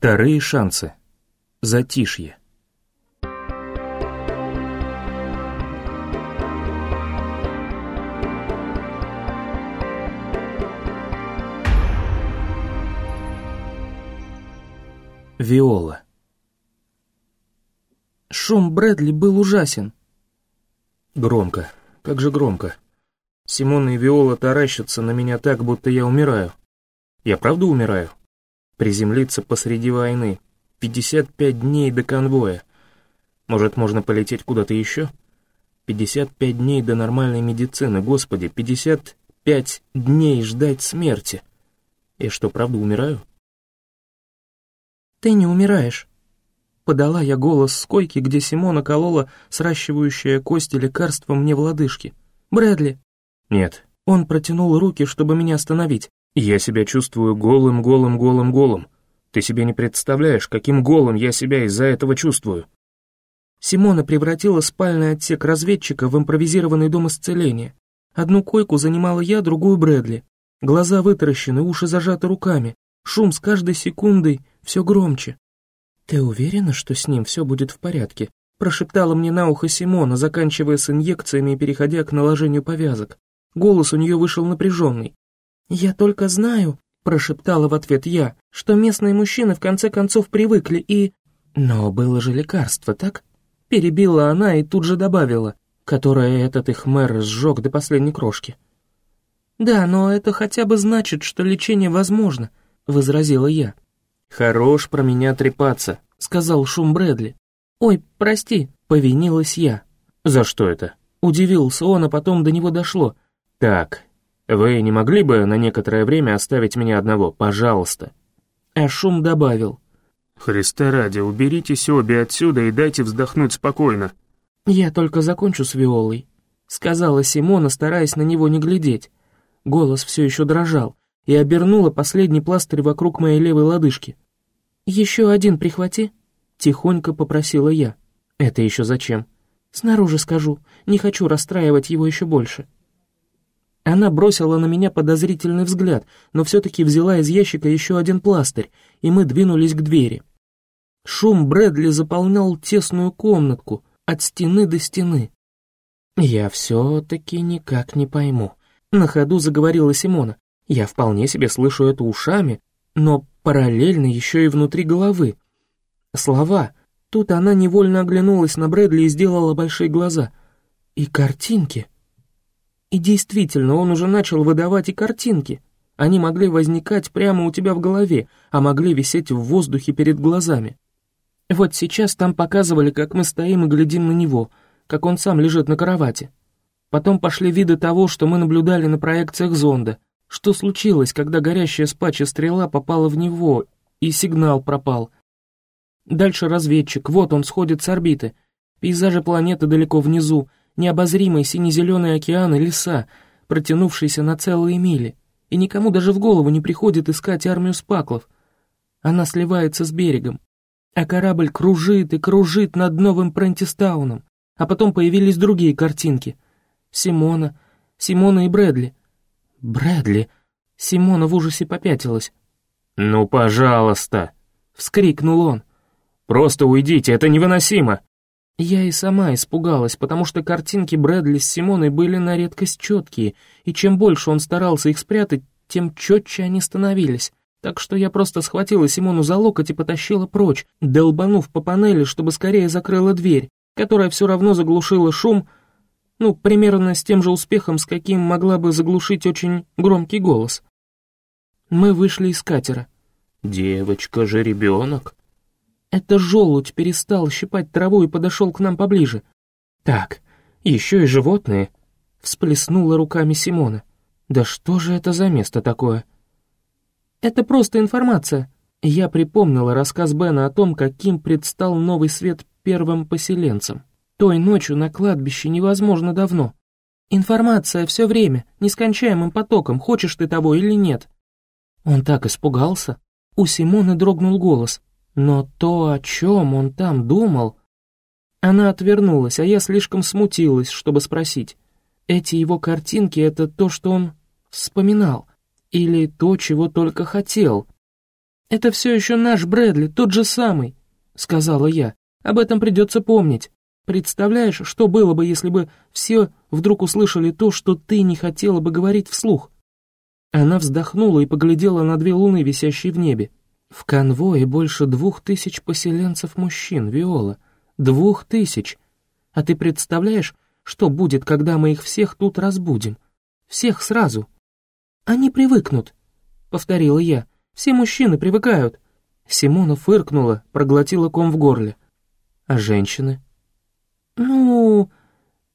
Вторые шансы. Затишье. Виола. Шум Брэдли был ужасен. Громко. Как же громко. Симона и Виола таращатся на меня так, будто я умираю. Я правда умираю? Приземлиться посреди войны. 55 дней до конвоя. Может, можно полететь куда-то еще? 55 дней до нормальной медицины, господи, 55 дней ждать смерти. И что, правда умираю? «Ты не умираешь», — подала я голос с койки, где Симона колола сращивающее кости лекарство мне в лодыжке. «Брэдли!» «Нет». Он протянул руки, чтобы меня остановить. «Я себя чувствую голым, голым, голым, голым. Ты себе не представляешь, каким голым я себя из-за этого чувствую». Симона превратила спальный отсек разведчика в импровизированный дом исцеления. Одну койку занимала я, другую Брэдли. Глаза вытаращены, уши зажаты руками. Шум с каждой секундой все громче. «Ты уверена, что с ним все будет в порядке?» прошептала мне на ухо Симона, заканчивая с инъекциями и переходя к наложению повязок. Голос у нее вышел напряженный. «Я только знаю», — прошептала в ответ я, «что местные мужчины в конце концов привыкли и...» «Но было же лекарство, так?» Перебила она и тут же добавила, которое этот их мэр сжег до последней крошки. «Да, но это хотя бы значит, что лечение возможно», — возразила я. «Хорош про меня трепаться», — сказал Шум Брэдли. «Ой, прости», — повинилась я. «За что это?» Удивился он, а потом до него дошло. «Так, вы не могли бы на некоторое время оставить меня одного, пожалуйста?» А Шум добавил. «Христа ради, уберитесь обе отсюда и дайте вздохнуть спокойно». «Я только закончу с Виолой», — сказала Симона, стараясь на него не глядеть. Голос все еще дрожал и обернула последний пластырь вокруг моей левой лодыжки. «Еще один прихвати», — тихонько попросила я. «Это еще зачем?» «Снаружи скажу, не хочу расстраивать его еще больше». Она бросила на меня подозрительный взгляд, но все-таки взяла из ящика еще один пластырь, и мы двинулись к двери. Шум Брэдли заполнял тесную комнатку, от стены до стены. «Я все-таки никак не пойму», — на ходу заговорила Симона. Я вполне себе слышу это ушами, но параллельно еще и внутри головы. Слова. Тут она невольно оглянулась на Брэдли и сделала большие глаза. И картинки. И действительно, он уже начал выдавать и картинки. Они могли возникать прямо у тебя в голове, а могли висеть в воздухе перед глазами. Вот сейчас там показывали, как мы стоим и глядим на него, как он сам лежит на кровати. Потом пошли виды того, что мы наблюдали на проекциях зонда — что случилось, когда горящая спача стрела попала в него, и сигнал пропал? Дальше разведчик, вот он сходит с орбиты. Пейзажи планеты далеко внизу, необозримый сине-зеленый океан и леса, протянувшиеся на целые мили. И никому даже в голову не приходит искать армию спаклов. Она сливается с берегом. А корабль кружит и кружит над новым Прентистауном. А потом появились другие картинки. Симона, Симона и Брэдли. «Брэдли!» Симона в ужасе попятилась. «Ну, пожалуйста!» — вскрикнул он. «Просто уйдите, это невыносимо!» Я и сама испугалась, потому что картинки Брэдли с Симоной были на редкость четкие, и чем больше он старался их спрятать, тем четче они становились. Так что я просто схватила Симону за локоть и потащила прочь, долбанув по панели, чтобы скорее закрыла дверь, которая все равно заглушила шум, ну, примерно с тем же успехом, с каким могла бы заглушить очень громкий голос. Мы вышли из катера. «Девочка же ребенок». Это желудь перестал щипать траву и подошел к нам поближе. «Так, еще и животные», — всплеснула руками Симона. «Да что же это за место такое?» «Это просто информация». Я припомнила рассказ Бена о том, каким предстал новый свет первым поселенцам. Той ночью на кладбище невозможно давно. Информация все время, нескончаемым потоком, хочешь ты того или нет. Он так испугался. У Симоны дрогнул голос. Но то, о чем он там думал... Она отвернулась, а я слишком смутилась, чтобы спросить. Эти его картинки — это то, что он вспоминал, или то, чего только хотел. «Это все еще наш Брэдли, тот же самый», — сказала я. «Об этом придется помнить. Представляешь, что было бы, если бы все вдруг услышали то, что ты не хотела бы говорить вслух?» Она вздохнула и поглядела на две луны, висящие в небе. «В конвое больше двух тысяч поселенцев мужчин, Виола. Двух тысяч. А ты представляешь, что будет, когда мы их всех тут разбудим? Всех сразу. Они привыкнут, — повторила я. Все мужчины привыкают. Симона фыркнула, проглотила ком в горле. А женщины? Ну,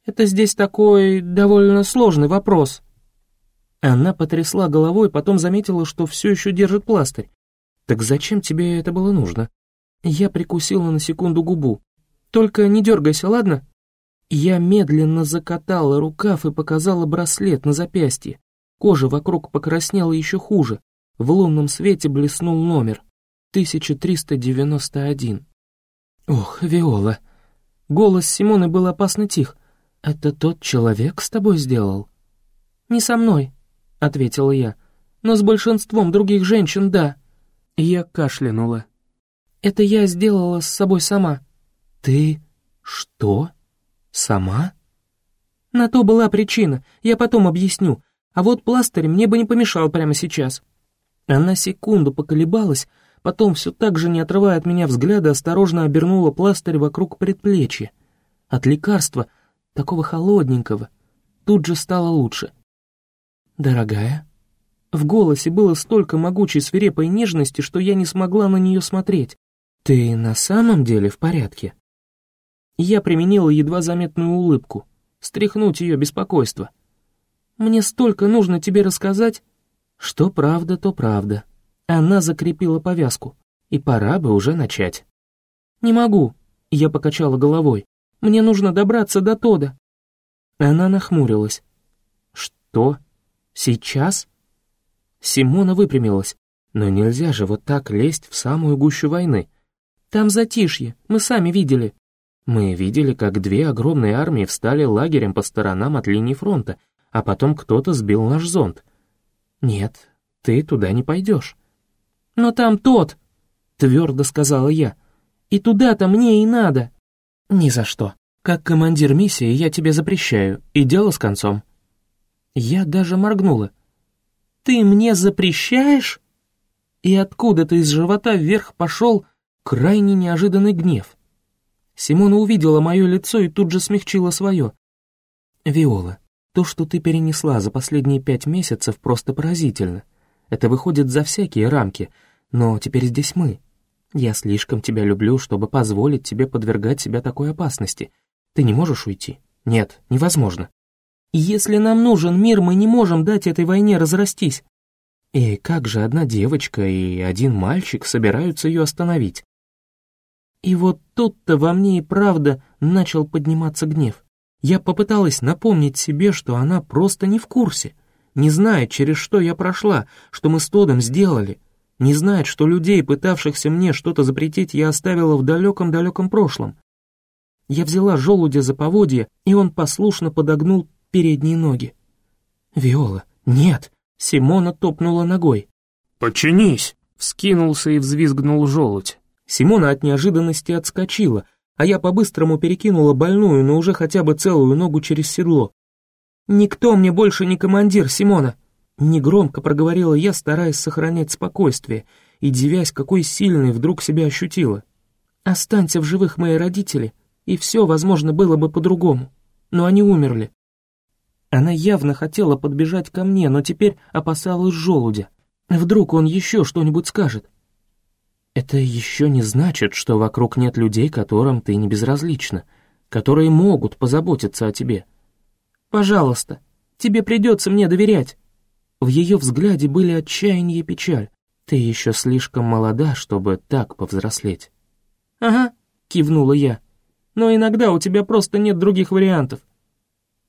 это здесь такой довольно сложный вопрос. Она потрясла головой, потом заметила, что все еще держит пластырь. «Так зачем тебе это было нужно?» Я прикусила на секунду губу. «Только не дергайся, ладно?» Я медленно закатала рукав и показала браслет на запястье. Кожа вокруг покраснела еще хуже. В лунном свете блеснул номер. 1391. Ох, Виола. Голос Симоны был опасно тих. «Это тот человек с тобой сделал?» «Не со мной», — ответила я. «Но с большинством других женщин, да». Я кашлянула. «Это я сделала с собой сама». «Ты... что?» «Сама?» «На то была причина, я потом объясню. А вот пластырь мне бы не помешал прямо сейчас». Она секунду поколебалась, потом все так же, не отрывая от меня взгляда, осторожно обернула пластырь вокруг предплечья. От лекарства, такого холодненького, тут же стало лучше. «Дорогая?» В голосе было столько могучей свирепой нежности, что я не смогла на нее смотреть. «Ты на самом деле в порядке?» Я применила едва заметную улыбку, стряхнуть ее беспокойство. «Мне столько нужно тебе рассказать». Что правда, то правда. Она закрепила повязку, и пора бы уже начать. «Не могу», — я покачала головой. «Мне нужно добраться до Тода». Она нахмурилась. «Что? Сейчас?» Симона выпрямилась. «Но нельзя же вот так лезть в самую гущу войны. Там затишье, мы сами видели. Мы видели, как две огромные армии встали лагерем по сторонам от линии фронта, а потом кто-то сбил наш зонд. Нет, ты туда не пойдешь. Но там тот, твердо сказала я. И туда-то мне и надо. Ни за что. Как командир миссии я тебе запрещаю, и дело с концом. Я даже моргнула. Ты мне запрещаешь? И откуда-то из живота вверх пошел крайне неожиданный гнев. Симона увидела мое лицо и тут же смягчила свое. «Виола, то, что ты перенесла за последние пять месяцев, просто поразительно. Это выходит за всякие рамки, но теперь здесь мы. Я слишком тебя люблю, чтобы позволить тебе подвергать себя такой опасности. Ты не можешь уйти? Нет, невозможно. Если нам нужен мир, мы не можем дать этой войне разрастись. И как же одна девочка и один мальчик собираются ее остановить? И вот тут-то во мне и правда начал подниматься гнев. Я попыталась напомнить себе, что она просто не в курсе, не знает, через что я прошла, что мы с Тодом сделали, не знает, что людей, пытавшихся мне что-то запретить, я оставила в далеком-далеком прошлом. Я взяла желудя за поводья, и он послушно подогнул передние ноги. «Виола, нет!» — Симона топнула ногой. «Починись!» — вскинулся и взвизгнул желудь. Симона от неожиданности отскочила, а я по-быстрому перекинула больную, но уже хотя бы целую ногу через седло. «Никто мне больше не командир, Симона!» Негромко проговорила я, стараясь сохранять спокойствие, и дивясь, какой сильной вдруг себя ощутила. «Останься в живых мои родители, и все, возможно, было бы по-другому. Но они умерли». Она явно хотела подбежать ко мне, но теперь опасалась желудя. Вдруг он еще что-нибудь скажет. Это еще не значит, что вокруг нет людей, которым ты не безразлична, которые могут позаботиться о тебе. Пожалуйста, тебе придется мне доверять. В ее взгляде были отчаяние и печаль. Ты еще слишком молода, чтобы так повзрослеть. Ага, кивнула я. Но иногда у тебя просто нет других вариантов.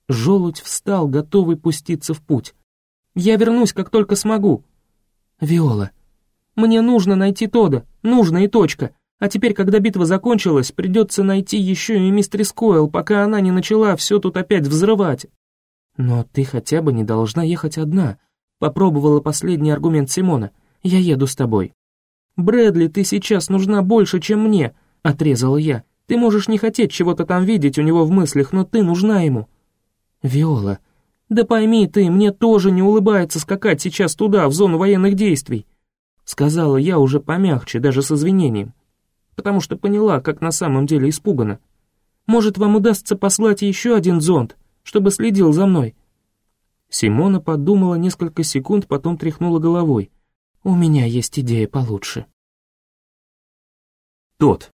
Желудь встал, готовый пуститься в путь. Я вернусь, как только смогу. Виола, мне нужно найти Тода, нужно и точка. А теперь, когда битва закончилась, придется найти еще и мистерис Койл, пока она не начала все тут опять взрывать. Но ты хотя бы не должна ехать одна. Попробовала последний аргумент Симона. Я еду с тобой. «Брэдли, ты сейчас нужна больше, чем мне», — отрезала я. «Ты можешь не хотеть чего-то там видеть у него в мыслях, но ты нужна ему». «Виола, да пойми ты, мне тоже не улыбается скакать сейчас туда, в зону военных действий», — сказала я уже помягче, даже с извинением, потому что поняла, как на самом деле испугана. «Может, вам удастся послать еще один зонд, чтобы следил за мной?» Симона подумала несколько секунд, потом тряхнула головой. «У меня есть идея получше». Тот.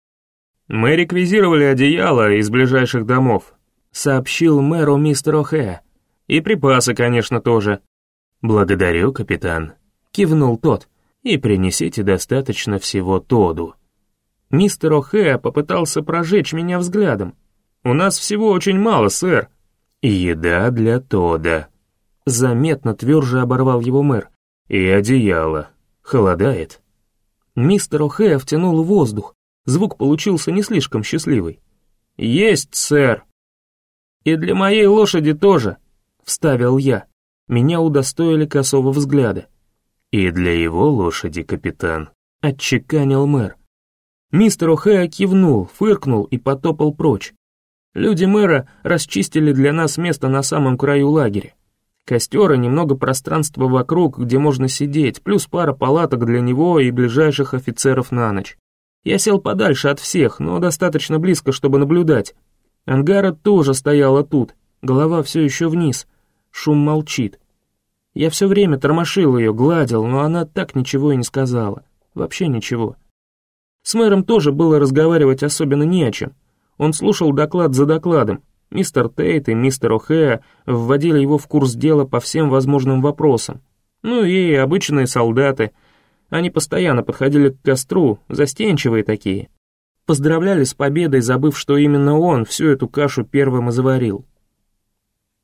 «Мы реквизировали одеяло из ближайших домов», — сообщил мэру мистер О'Хэ. «И припасы, конечно, тоже». «Благодарю, капитан», — кивнул тот. «И принесите достаточно всего Тоду». Мистер О'Хэ попытался прожечь меня взглядом. «У нас всего очень мало, сэр». «Еда для Тода», — заметно тверже оборвал его мэр. «И одеяло. Холодает». Мистер О'Хэ втянул воздух. Звук получился не слишком счастливый. «Есть, сэр!» «И для моей лошади тоже», — вставил я. Меня удостоили косого взгляда. «И для его лошади, капитан», — отчеканил мэр. Мистер О'Хэя кивнул, фыркнул и потопал прочь. Люди мэра расчистили для нас место на самом краю лагеря. Костер и немного пространства вокруг, где можно сидеть, плюс пара палаток для него и ближайших офицеров на ночь. Я сел подальше от всех, но достаточно близко, чтобы наблюдать. Ангара тоже стояла тут, голова все еще вниз. Шум молчит. Я все время тормошил ее, гладил, но она так ничего и не сказала. Вообще ничего. С мэром тоже было разговаривать особенно не о чем. Он слушал доклад за докладом. Мистер Тейт и мистер О'Хэя вводили его в курс дела по всем возможным вопросам. Ну и обычные солдаты. Они постоянно подходили к костру, застенчивые такие. Поздравляли с победой, забыв, что именно он всю эту кашу первым и заварил.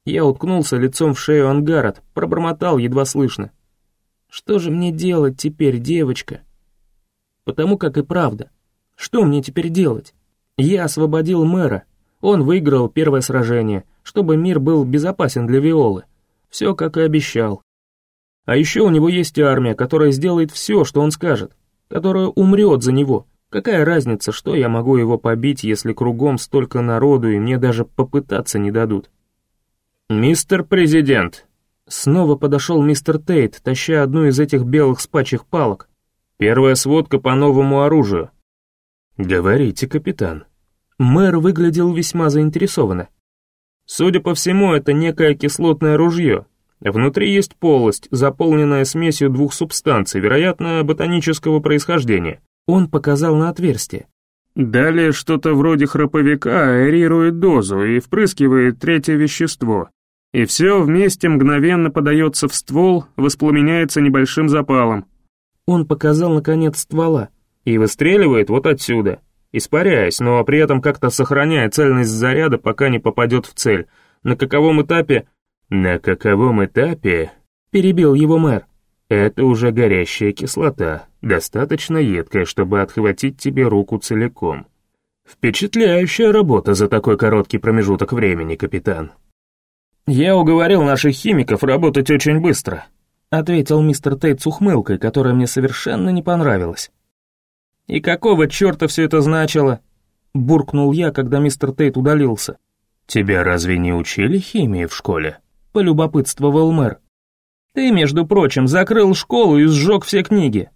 Я уткнулся лицом в шею Ангарот, пробормотал едва слышно. «Что же мне делать теперь, девочка?» Потому как и правда. Что мне теперь делать? Я освободил мэра. Он выиграл первое сражение, чтобы мир был безопасен для Виолы. Все, как и обещал. А еще у него есть армия, которая сделает все, что он скажет, которая умрет за него. Какая разница, что я могу его побить, если кругом столько народу и мне даже попытаться не дадут? «Мистер Президент!» Снова подошел мистер Тейт, таща одну из этих белых спачих палок. «Первая сводка по новому оружию». «Говорите, капитан». Мэр выглядел весьма заинтересованно. «Судя по всему, это некое кислотное ружье. Внутри есть полость, заполненная смесью двух субстанций, вероятно, ботанического происхождения». Он показал на отверстие. Далее что-то вроде храповика аэрирует дозу и впрыскивает третье вещество. И все вместе мгновенно подается в ствол, воспламеняется небольшим запалом. Он показал наконец ствола. И выстреливает вот отсюда, испаряясь, но при этом как-то сохраняя цельность заряда, пока не попадет в цель. На каковом этапе... На каковом этапе... Перебил его мэр. Это уже горящая кислота, достаточно едкая, чтобы отхватить тебе руку целиком. Впечатляющая работа за такой короткий промежуток времени, капитан. Я уговорил наших химиков работать очень быстро, ответил мистер Тейт с ухмылкой, которая мне совершенно не понравилась. «И какого черта все это значило?» Буркнул я, когда мистер Тейт удалился. «Тебя разве не учили химии в школе?» Полюбопытствовал мэр. «Ты, между прочим, закрыл школу и сжег все книги».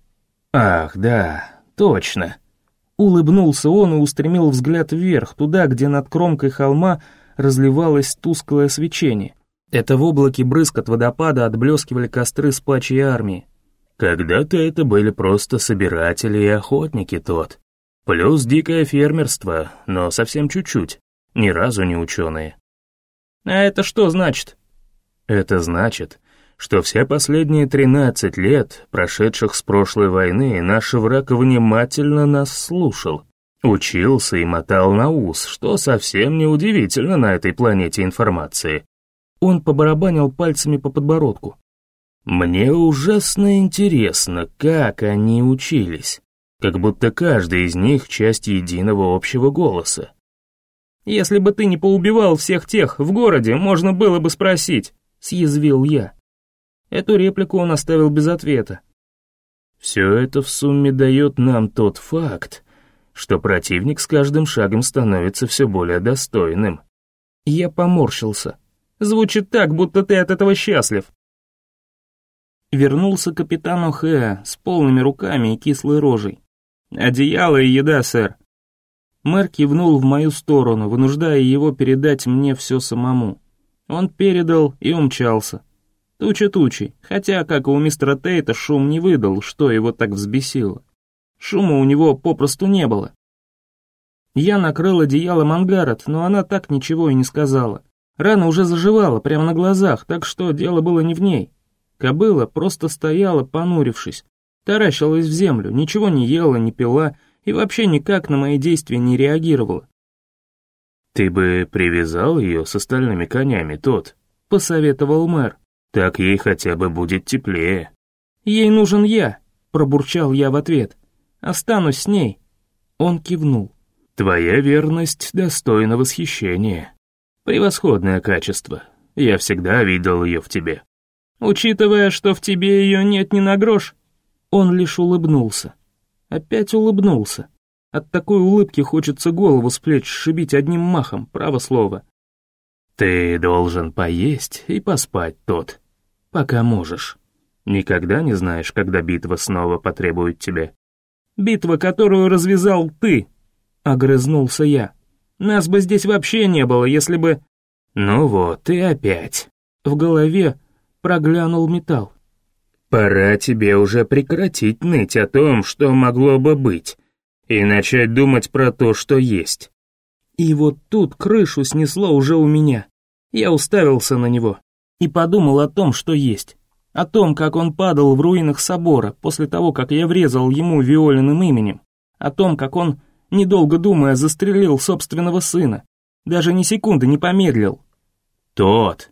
«Ах, да, точно». Улыбнулся он и устремил взгляд вверх, туда, где над кромкой холма разливалось тусклое свечение. Это в облаке брызг от водопада отблескивали костры спачьей армии. Когда-то это были просто собиратели и охотники тот. Плюс дикое фермерство, но совсем чуть-чуть, ни разу не ученые. А это что значит? Это значит, что все последние 13 лет, прошедших с прошлой войны, наш враг внимательно нас слушал, учился и мотал на ус, что совсем не удивительно на этой планете информации. Он побарабанил пальцами по подбородку. «Мне ужасно интересно, как они учились, как будто каждый из них часть единого общего голоса. «Если бы ты не поубивал всех тех в городе, можно было бы спросить», — съязвил я. Эту реплику он оставил без ответа. Все это в сумме дает нам тот факт, что противник с каждым шагом становится все более достойным. Я поморщился. Звучит так, будто ты от этого счастлив. Вернулся капитан О'Хэа с полными руками и кислой рожей. «Одеяло и еда, сэр». Мэр кивнул в мою сторону, вынуждая его передать мне все самому. Он передал и умчался. Туча тучи, хотя, как и у мистера Тейта, шум не выдал, что его так взбесило. Шума у него попросту не было. Я накрыл одеялом Ангарот, но она так ничего и не сказала. Рана уже заживала прямо на глазах, так что дело было не в ней. Кобыла просто стояла, понурившись, таращилась в землю, ничего не ела, не пила и вообще никак на мои действия не реагировала. «Ты бы привязал ее с остальными конями, тот», — посоветовал мэр. Так ей хотя бы будет теплее. Ей нужен я, пробурчал я в ответ. Останусь с ней. Он кивнул. Твоя верность достойна восхищения. Превосходное качество. Я всегда видел ее в тебе. Учитывая, что в тебе ее нет ни на грош, он лишь улыбнулся. Опять улыбнулся. От такой улыбки хочется голову с плеч сшибить одним махом, право слово. Ты должен поесть и поспать, тот пока можешь. Никогда не знаешь, когда битва снова потребует тебя. Битва, которую развязал ты, огрызнулся я. Нас бы здесь вообще не было, если бы... Ну вот, ты опять. В голове проглянул металл. Пора тебе уже прекратить ныть о том, что могло бы быть, и начать думать про то, что есть. И вот тут крышу снесло уже у меня. Я уставился на него и подумал о том, что есть. О том, как он падал в руинах собора после того, как я врезал ему Виолиным именем. О том, как он, недолго думая, застрелил собственного сына. Даже ни секунды не помедлил. Тот.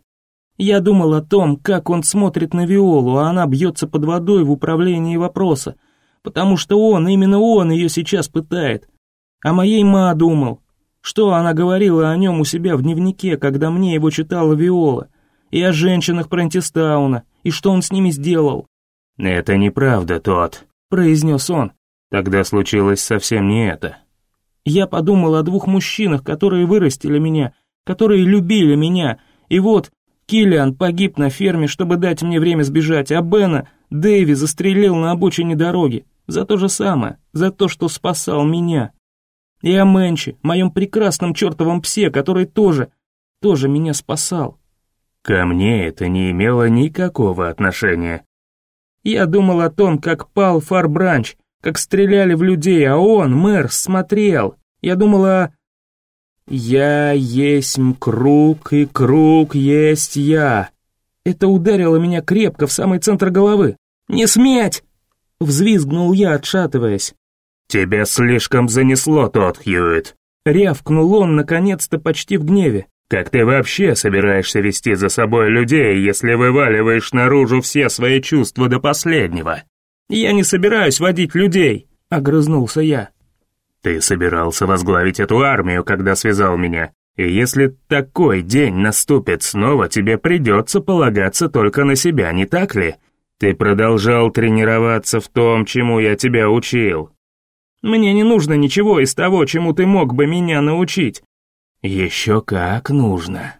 Я думал о том, как он смотрит на Виолу, а она бьется под водой в управлении вопроса, потому что он, именно он ее сейчас пытает. О моей ма думал. Что она говорила о нем у себя в дневнике, когда мне его читала Виола — и о женщинах Прентистауна, и что он с ними сделал. «Это неправда, тот», — произнес он. «Тогда случилось совсем не это». Я подумал о двух мужчинах, которые вырастили меня, которые любили меня, и вот Киллиан погиб на ферме, чтобы дать мне время сбежать, а Бена Дэви застрелил на обочине дороги. За то же самое, за то, что спасал меня. И о Мэнче, моем прекрасном чертовом псе, который тоже, тоже меня спасал. Ко мне это не имело никакого отношения. Я думал о том, как пал Фарбранч, как стреляли в людей, а он, мэр, смотрел. Я думал о... «Я есть круг, и круг есть я». Это ударило меня крепко в самый центр головы. «Не сметь!» — взвизгнул я, отшатываясь. «Тебя слишком занесло, тот Хьюит!» Рявкнул он, наконец-то, почти в гневе. Как ты вообще собираешься вести за собой людей, если вываливаешь наружу все свои чувства до последнего? Я не собираюсь водить людей, огрызнулся я. Ты собирался возглавить эту армию, когда связал меня. И если такой день наступит снова, тебе придется полагаться только на себя, не так ли? Ты продолжал тренироваться в том, чему я тебя учил. Мне не нужно ничего из того, чему ты мог бы меня научить. «Еще как нужно».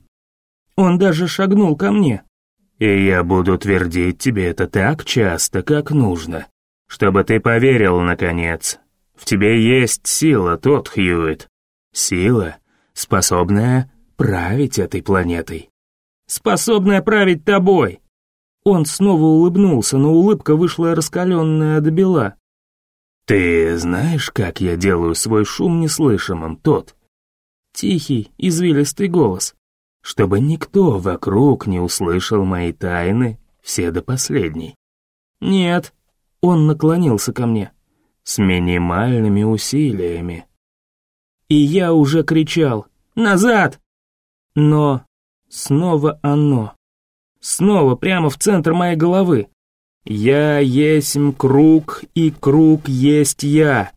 Он даже шагнул ко мне. «И я буду твердить тебе это так часто, как нужно, чтобы ты поверил, наконец. В тебе есть сила, тот Хьюит. Сила, способная править этой планетой». «Способная править тобой!» Он снова улыбнулся, но улыбка вышла раскаленная до бела. «Ты знаешь, как я делаю свой шум неслышимым, тот?» Тихий, извилистый голос. Чтобы никто вокруг не услышал мои тайны, все до последней. Нет. Он наклонился ко мне. С минимальными усилиями. И я уже кричал «Назад!» Но снова оно. Снова прямо в центр моей головы. «Я есть круг, и круг есть я».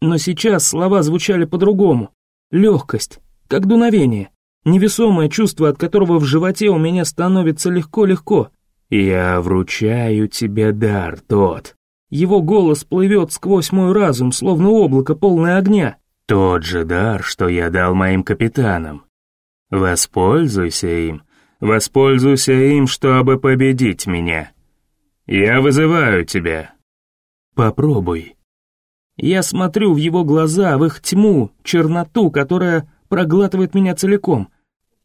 Но сейчас слова звучали по-другому. Легкость, как дуновение, невесомое чувство, от которого в животе у меня становится легко-легко. «Я вручаю тебе дар тот». Его голос плывет сквозь мой разум, словно облако, полное огня. «Тот же дар, что я дал моим капитанам. Воспользуйся им, воспользуйся им, чтобы победить меня. Я вызываю тебя. Попробуй». Я смотрю в его глаза, в их тьму, черноту, которая проглатывает меня целиком.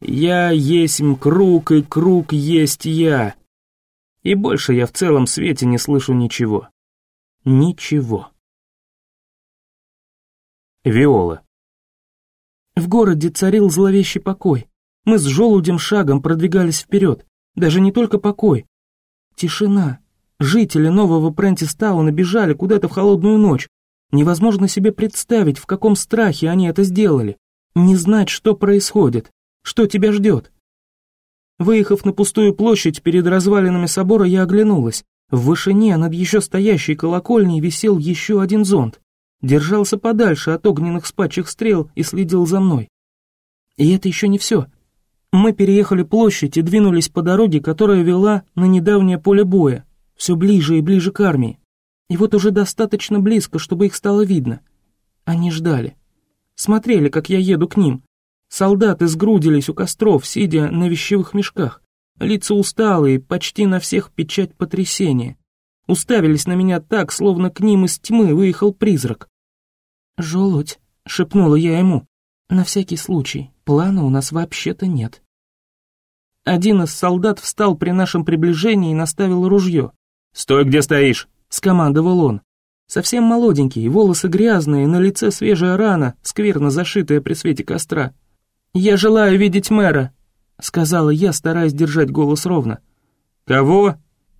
Я есть круг, и круг есть я. И больше я в целом свете не слышу ничего. Ничего. Виола. В городе царил зловещий покой. Мы с желудем шагом продвигались вперед. Даже не только покой. Тишина. Жители нового Прентистауна бежали куда-то в холодную ночь. Невозможно себе представить, в каком страхе они это сделали. Не знать, что происходит, что тебя ждет. Выехав на пустую площадь перед развалинами собора, я оглянулась. В вышине над еще стоящей колокольней висел еще один зонт. Держался подальше от огненных спадчих стрел и следил за мной. И это еще не все. Мы переехали площадь и двинулись по дороге, которая вела на недавнее поле боя, все ближе и ближе к армии. И вот уже достаточно близко, чтобы их стало видно. Они ждали. Смотрели, как я еду к ним. Солдаты сгрудились у костров, сидя на вещевых мешках. Лица усталые, почти на всех печать потрясения. Уставились на меня так, словно к ним из тьмы выехал призрак. «Желудь», — шепнула я ему, — «на всякий случай, плана у нас вообще-то нет». Один из солдат встал при нашем приближении и наставил ружье. «Стой, где стоишь!» — скомандовал он. Совсем молоденький, волосы грязные, на лице свежая рана, скверно зашитая при свете костра. «Я желаю видеть мэра», — сказала я, стараясь держать голос ровно. «Кого?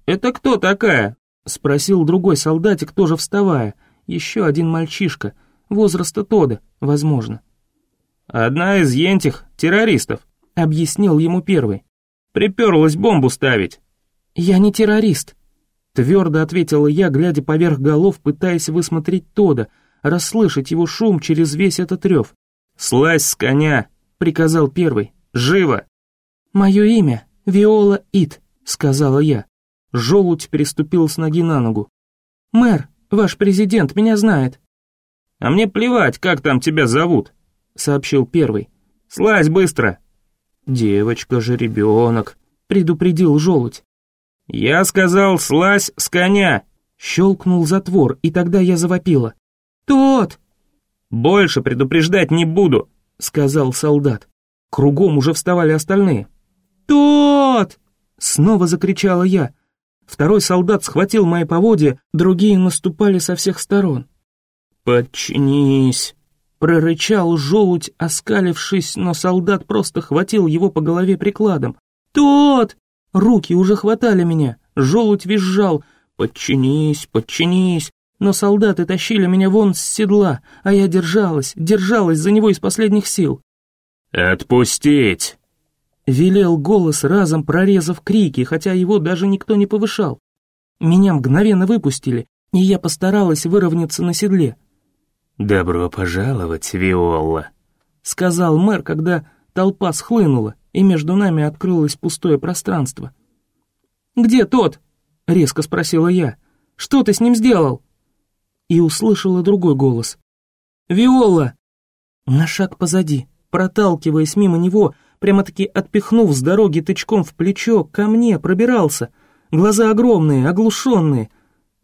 Это кто такая?» — спросил другой солдатик, тоже вставая. Еще один мальчишка, возраста Тода, возможно. «Одна из ентих террористов», — объяснил ему первый. «Приперлась бомбу ставить». «Я не террорист», — твердо ответила я, глядя поверх голов, пытаясь высмотреть Тода, расслышать его шум через весь этот рев. «Слазь с коня», — приказал первый. «Живо!» «Мое имя Виола Ит», — сказала я. Желудь переступил с ноги на ногу. «Мэр, ваш президент меня знает». «А мне плевать, как там тебя зовут», — сообщил первый. «Слазь быстро!» «Девочка же ребенок», — предупредил желудь. «Я сказал, слазь с коня!» Щелкнул затвор, и тогда я завопила. «Тот!» «Больше предупреждать не буду», — сказал солдат. Кругом уже вставали остальные. «Тот!» — снова закричала я. Второй солдат схватил мои поводья, другие наступали со всех сторон. «Подчинись!» — прорычал желудь, оскалившись, но солдат просто хватил его по голове прикладом. «Тот!» Руки уже хватали меня, желудь визжал. «Подчинись, подчинись!» Но солдаты тащили меня вон с седла, а я держалась, держалась за него из последних сил. «Отпустить!» Велел голос, разом прорезав крики, хотя его даже никто не повышал. Меня мгновенно выпустили, и я постаралась выровняться на седле. «Добро пожаловать, Виола», — сказал мэр, когда толпа схлынула, и между нами открылось пустое пространство. «Где тот?» — резко спросила я. «Что ты с ним сделал?» И услышала другой голос. «Виола!» На шаг позади, проталкиваясь мимо него, — прямо-таки отпихнув с дороги тычком в плечо, ко мне пробирался. Глаза огромные, оглушенные.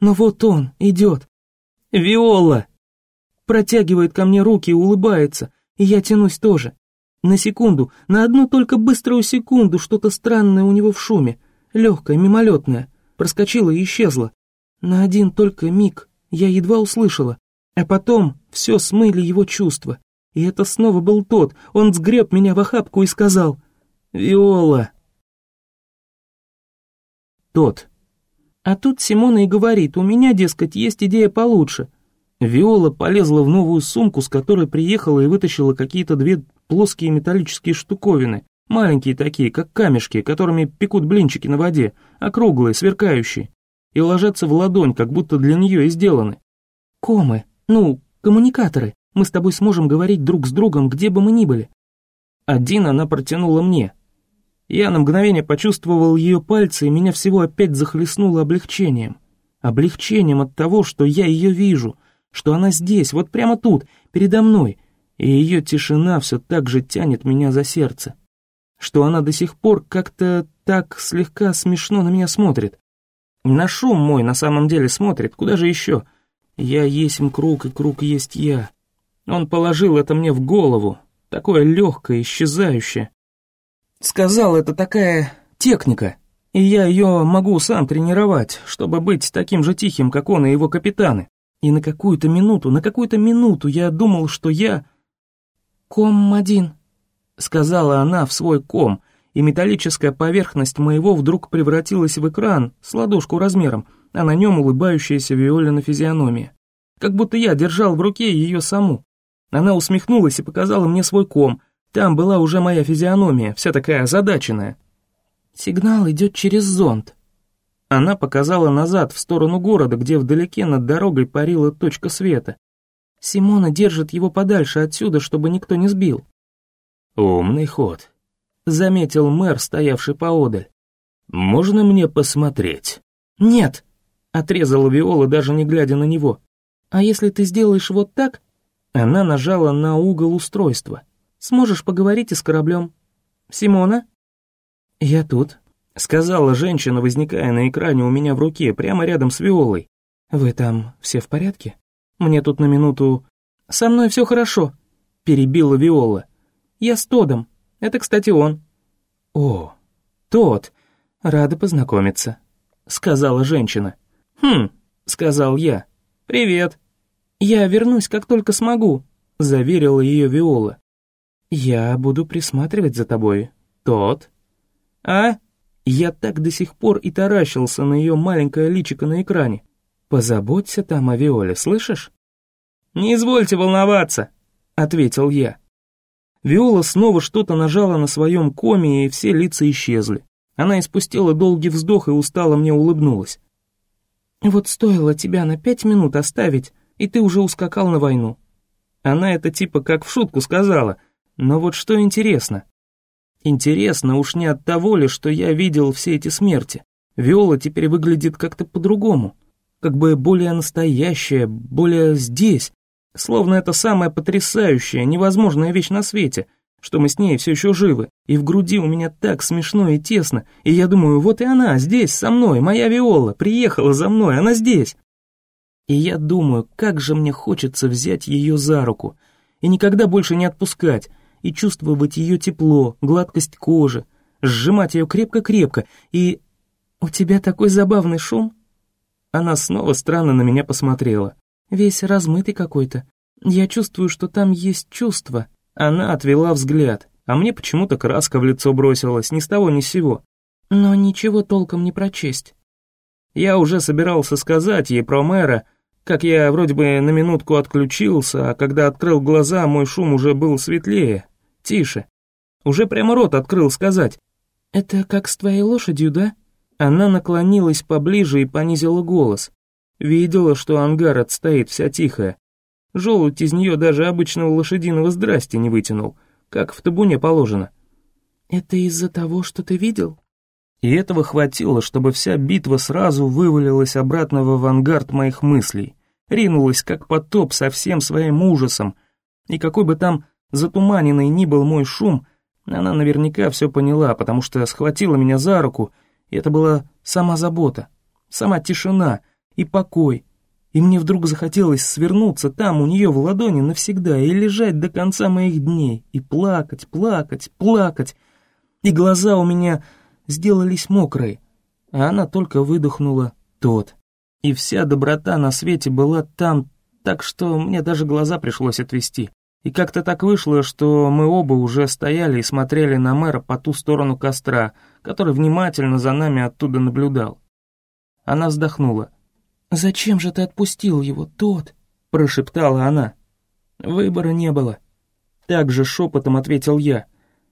Но вот он идет. «Виола!» Протягивает ко мне руки и улыбается, и я тянусь тоже. На секунду, на одну только быструю секунду что-то странное у него в шуме, легкое, мимолетное, проскочило и исчезло. На один только миг я едва услышала, а потом все смыли его чувства. И это снова был тот. Он сгреб меня в охапку и сказал «Виола». Тот. А тут Симона и говорит, у меня, дескать, есть идея получше. Виола полезла в новую сумку, с которой приехала и вытащила какие-то две плоские металлические штуковины, маленькие такие, как камешки, которыми пекут блинчики на воде, округлые, сверкающие, и ложатся в ладонь, как будто для нее и сделаны. Комы, ну, коммуникаторы. Мы с тобой сможем говорить друг с другом, где бы мы ни были». Один она протянула мне. Я на мгновение почувствовал ее пальцы, и меня всего опять захлестнуло облегчением. облегчением от того, что я ее вижу, что она здесь, вот прямо тут, передо мной, и ее тишина все так же тянет меня за сердце, что она до сих пор как-то так слегка смешно на меня смотрит. На шум мой на самом деле смотрит, куда же еще? Я есть им круг, и круг есть я. Он положил это мне в голову, такое легкое, исчезающее. Сказал, это такая техника, и я ее могу сам тренировать, чтобы быть таким же тихим, как он и его капитаны. И на какую-то минуту, на какую-то минуту я думал, что я... «Ком-1», — сказала она в свой ком, и металлическая поверхность моего вдруг превратилась в экран с ладошку размером, а на нем улыбающаяся Виолина физиономия. Как будто я держал в руке ее саму. Она усмехнулась и показала мне свой ком. Там была уже моя физиономия, вся такая озадаченная. «Сигнал идет через зонд». Она показала назад, в сторону города, где вдалеке над дорогой парила точка света. Симона держит его подальше отсюда, чтобы никто не сбил. «Умный ход», — заметил мэр, стоявший поодаль. «Можно мне посмотреть?» «Нет», — отрезала Виола, даже не глядя на него. «А если ты сделаешь вот так?» Она нажала на угол устройства. «Сможешь поговорить и с кораблем. Симона?» «Я тут», — сказала женщина, возникая на экране у меня в руке, прямо рядом с Виолой. «Вы там все в порядке?» Мне тут на минуту... «Со мной все хорошо», — перебила Виола. «Я с Тодом. Это, кстати, он». «О, тот. Рада познакомиться», — сказала женщина. «Хм», — сказал я. «Привет». «Я вернусь, как только смогу», — заверила ее Виола. «Я буду присматривать за тобой, тот». «А?» Я так до сих пор и таращился на ее маленькое личико на экране. Позаботься там о Виоле, слышишь?» «Не извольте волноваться», — ответил я. Виола снова что-то нажала на своем коме, и все лица исчезли. Она испустила долгий вздох и устало мне улыбнулась. «Вот стоило тебя на пять минут оставить, и ты уже ускакал на войну». Она это типа как в шутку сказала, но вот что интересно. Интересно уж не от того ли, что я видел все эти смерти. Виола теперь выглядит как-то по-другому как бы более настоящее, более здесь, словно это самая потрясающая, невозможная вещь на свете, что мы с ней все еще живы, и в груди у меня так смешно и тесно, и я думаю, вот и она, здесь, со мной, моя Виола, приехала за мной, она здесь. И я думаю, как же мне хочется взять ее за руку, и никогда больше не отпускать, и чувствовать ее тепло, гладкость кожи, сжимать ее крепко-крепко, и... «У тебя такой забавный шум», она снова странно на меня посмотрела. Весь размытый какой-то. Я чувствую, что там есть чувство. Она отвела взгляд, а мне почему-то краска в лицо бросилась, ни с того ни с сего. Но ничего толком не прочесть. Я уже собирался сказать ей про мэра, как я вроде бы на минутку отключился, а когда открыл глаза, мой шум уже был светлее, тише. Уже прямо рот открыл сказать. «Это как с твоей лошадью, да?» Она наклонилась поближе и понизила голос. Видела, что ангар стоит вся тихая. Желудь из нее даже обычного лошадиного здрасти не вытянул, как в табуне положено. «Это из-за того, что ты видел?» И этого хватило, чтобы вся битва сразу вывалилась обратно в авангард моих мыслей, ринулась как потоп со всем своим ужасом, и какой бы там затуманенный ни был мой шум, она наверняка все поняла, потому что схватила меня за руку — и это была сама забота, сама тишина и покой. И мне вдруг захотелось свернуться там у нее в ладони навсегда и лежать до конца моих дней, и плакать, плакать, плакать. И глаза у меня сделались мокрые, а она только выдохнула тот. И вся доброта на свете была там, так что мне даже глаза пришлось отвести. И как-то так вышло, что мы оба уже стояли и смотрели на мэра по ту сторону костра, который внимательно за нами оттуда наблюдал. Она вздохнула. «Зачем же ты отпустил его, тот?» — прошептала она. «Выбора не было». Так же шепотом ответил я.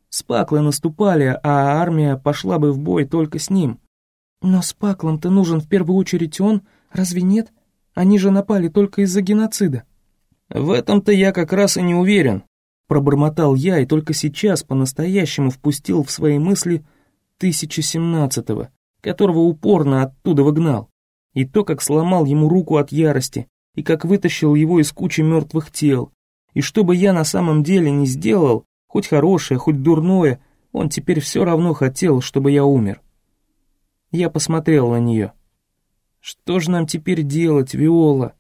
Спаклы наступали, а армия пошла бы в бой только с ним. Но Спаклам-то нужен в первую очередь он, разве нет? Они же напали только из-за геноцида. «В этом-то я как раз и не уверен», — пробормотал я и только сейчас по-настоящему впустил в свои мысли 1017-го, которого упорно оттуда выгнал. И то, как сломал ему руку от ярости, и как вытащил его из кучи мертвых тел. И что бы я на самом деле не сделал, хоть хорошее, хоть дурное, он теперь все равно хотел, чтобы я умер. Я посмотрел на нее. Что же нам теперь делать, Виола?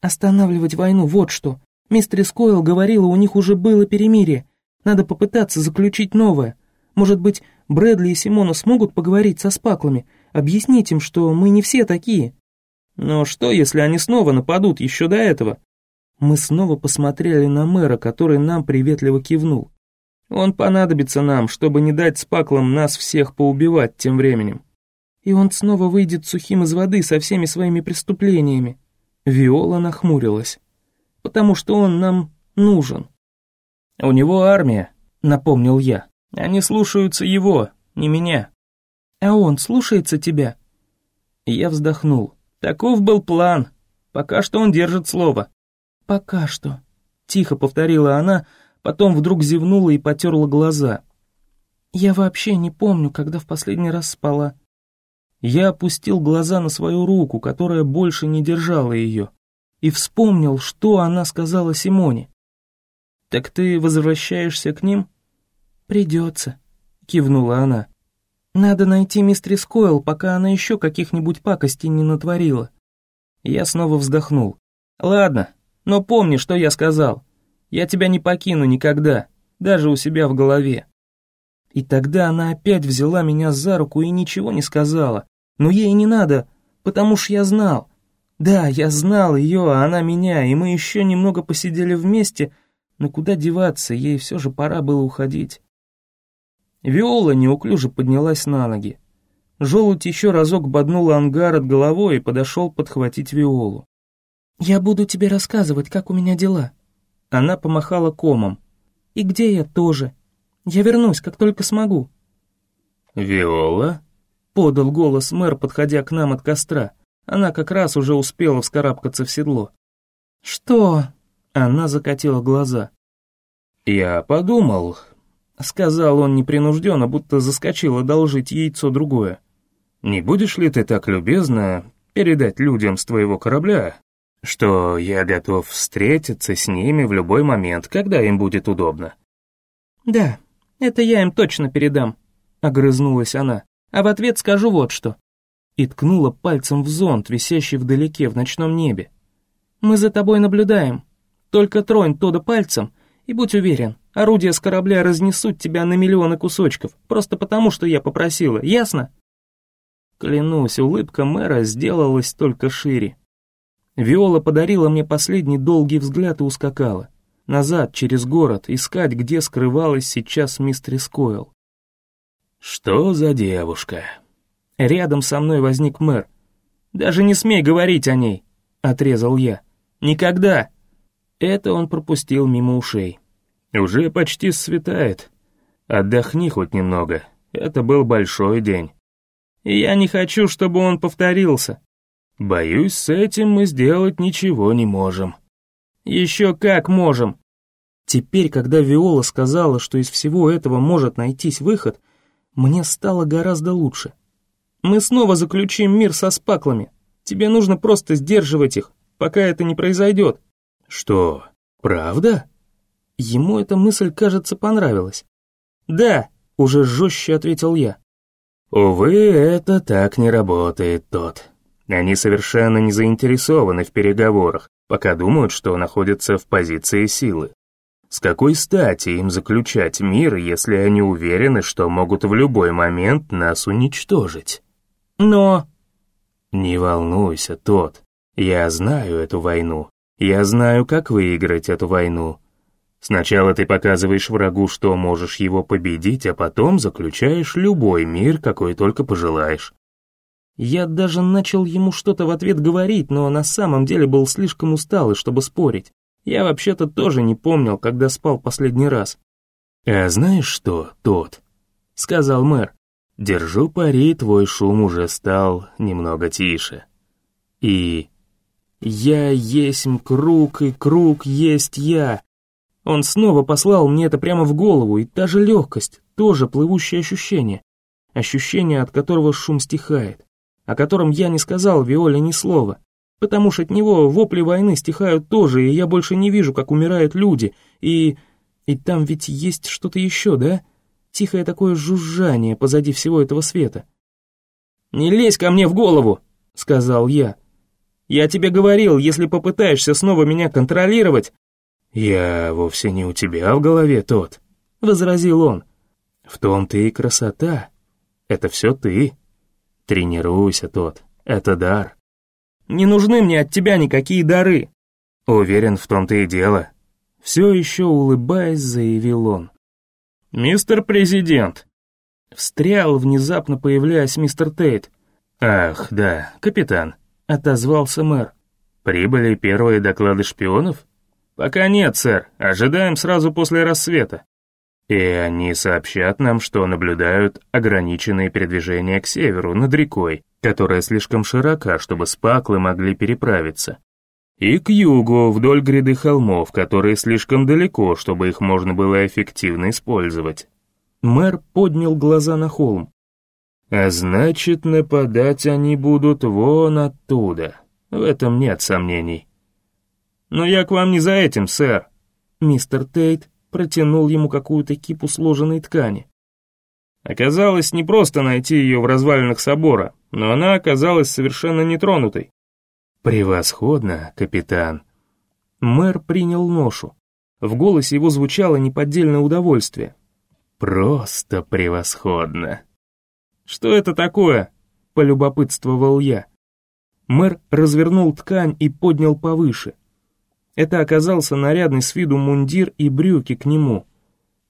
Останавливать войну, вот что. Мистер Скойл говорила, у них уже было перемирие. Надо попытаться заключить новое. Может быть, Брэдли и Симона смогут поговорить со спаклами, объяснить им, что мы не все такие. Но что, если они снова нападут еще до этого? Мы снова посмотрели на мэра, который нам приветливо кивнул. Он понадобится нам, чтобы не дать спаклам нас всех поубивать тем временем. И он снова выйдет сухим из воды со всеми своими преступлениями. Виола нахмурилась. Потому что он нам нужен. У него армия, напомнил я. Они слушаются его, не меня. А он слушается тебя? Я вздохнул. Таков был план. Пока что он держит слово. Пока что. Тихо повторила она, потом вдруг зевнула и потерла глаза. Я вообще не помню, когда в последний раз спала. Я опустил глаза на свою руку, которая больше не держала ее, и вспомнил, что она сказала Симоне. «Так ты возвращаешься к ним?» «Придется», — кивнула она. «Надо найти мистерис Койл, пока она еще каких-нибудь пакостей не натворила». Я снова вздохнул. «Ладно, но помни, что я сказал. Я тебя не покину никогда, даже у себя в голове». И тогда она опять взяла меня за руку и ничего не сказала. Но ей не надо, потому что я знал. Да, я знал ее, а она меня, и мы еще немного посидели вместе, но куда деваться, ей все же пора было уходить. Виола неуклюже поднялась на ноги. Желудь еще разок боднул ангар от головой и подошел подхватить Виолу. «Я буду тебе рассказывать, как у меня дела». Она помахала комом. «И где я тоже. Я вернусь, как только смогу». «Виола?» — подал голос мэр, подходя к нам от костра. Она как раз уже успела вскарабкаться в седло. «Что?» — она закатила глаза. «Я подумал, Сказал он непринужденно, будто заскочил одолжить яйцо другое. «Не будешь ли ты так любезно передать людям с твоего корабля, что я готов встретиться с ними в любой момент, когда им будет удобно?» «Да, это я им точно передам», — огрызнулась она. «А в ответ скажу вот что». И ткнула пальцем в зонт, висящий вдалеке в ночном небе. «Мы за тобой наблюдаем. Только тронь Тода пальцем, и будь уверен, Орудия с корабля разнесут тебя на миллионы кусочков, просто потому, что я попросила, ясно?» Клянусь, улыбка мэра сделалась только шире. Виола подарила мне последний долгий взгляд и ускакала. Назад, через город, искать, где скрывалась сейчас мистерис Койл. «Что за девушка?» Рядом со мной возник мэр. «Даже не смей говорить о ней!» — отрезал я. «Никогда!» Это он пропустил мимо ушей. Уже почти светает. Отдохни хоть немного. Это был большой день. Я не хочу, чтобы он повторился. Боюсь, с этим мы сделать ничего не можем. Еще как можем. Теперь, когда Виола сказала, что из всего этого может найтись выход, мне стало гораздо лучше. Мы снова заключим мир со спаклами. Тебе нужно просто сдерживать их, пока это не произойдет. Что, правда? Ему эта мысль, кажется, понравилась. «Да», — уже жестче ответил я. «Увы, это так не работает, тот. Они совершенно не заинтересованы в переговорах, пока думают, что находятся в позиции силы. С какой стати им заключать мир, если они уверены, что могут в любой момент нас уничтожить? Но... Не волнуйся, тот. Я знаю эту войну. Я знаю, как выиграть эту войну. Сначала ты показываешь врагу, что можешь его победить, а потом заключаешь любой мир, какой только пожелаешь. Я даже начал ему что-то в ответ говорить, но на самом деле был слишком усталый, чтобы спорить. Я вообще-то тоже не помнил, когда спал последний раз. «А знаешь что, тот?» — сказал мэр. «Держу пари, твой шум уже стал немного тише. И...» «Я есть круг, и круг есть я», он снова послал мне это прямо в голову, и та же легкость, тоже плывущее ощущение. Ощущение, от которого шум стихает. о котором я не сказал Виоле ни слова, потому что от него вопли войны стихают тоже, и я больше не вижу, как умирают люди, и... и там ведь есть что-то еще, да? Тихое такое жужжание позади всего этого света. «Не лезь ко мне в голову!» — сказал я. «Я тебе говорил, если попытаешься снова меня контролировать...» «Я вовсе не у тебя в голове тот», — возразил он. «В том ты и красота. Это все ты. Тренируйся, тот. Это дар». «Не нужны мне от тебя никакие дары». «Уверен, в том-то и дело». Все еще улыбаясь, заявил он. «Мистер Президент!» Встрял, внезапно появляясь мистер Тейт. «Ах, да, капитан», — отозвался мэр. «Прибыли первые доклады шпионов?» «Пока нет, сэр. Ожидаем сразу после рассвета». «И они сообщат нам, что наблюдают ограниченные передвижения к северу, над рекой, которая слишком широка, чтобы спаклы могли переправиться и к югу, вдоль гряды холмов, которые слишком далеко, чтобы их можно было эффективно использовать. Мэр поднял глаза на холм. А значит, нападать они будут вон оттуда. В этом нет сомнений. Но я к вам не за этим, сэр. Мистер Тейт протянул ему какую-то кипу сложенной ткани. Оказалось, не просто найти ее в развалинах собора, но она оказалась совершенно нетронутой. «Превосходно, капитан». Мэр принял ношу. В голосе его звучало неподдельное удовольствие. «Просто превосходно». «Что это такое?» — полюбопытствовал я. Мэр развернул ткань и поднял повыше. Это оказался нарядный с виду мундир и брюки к нему.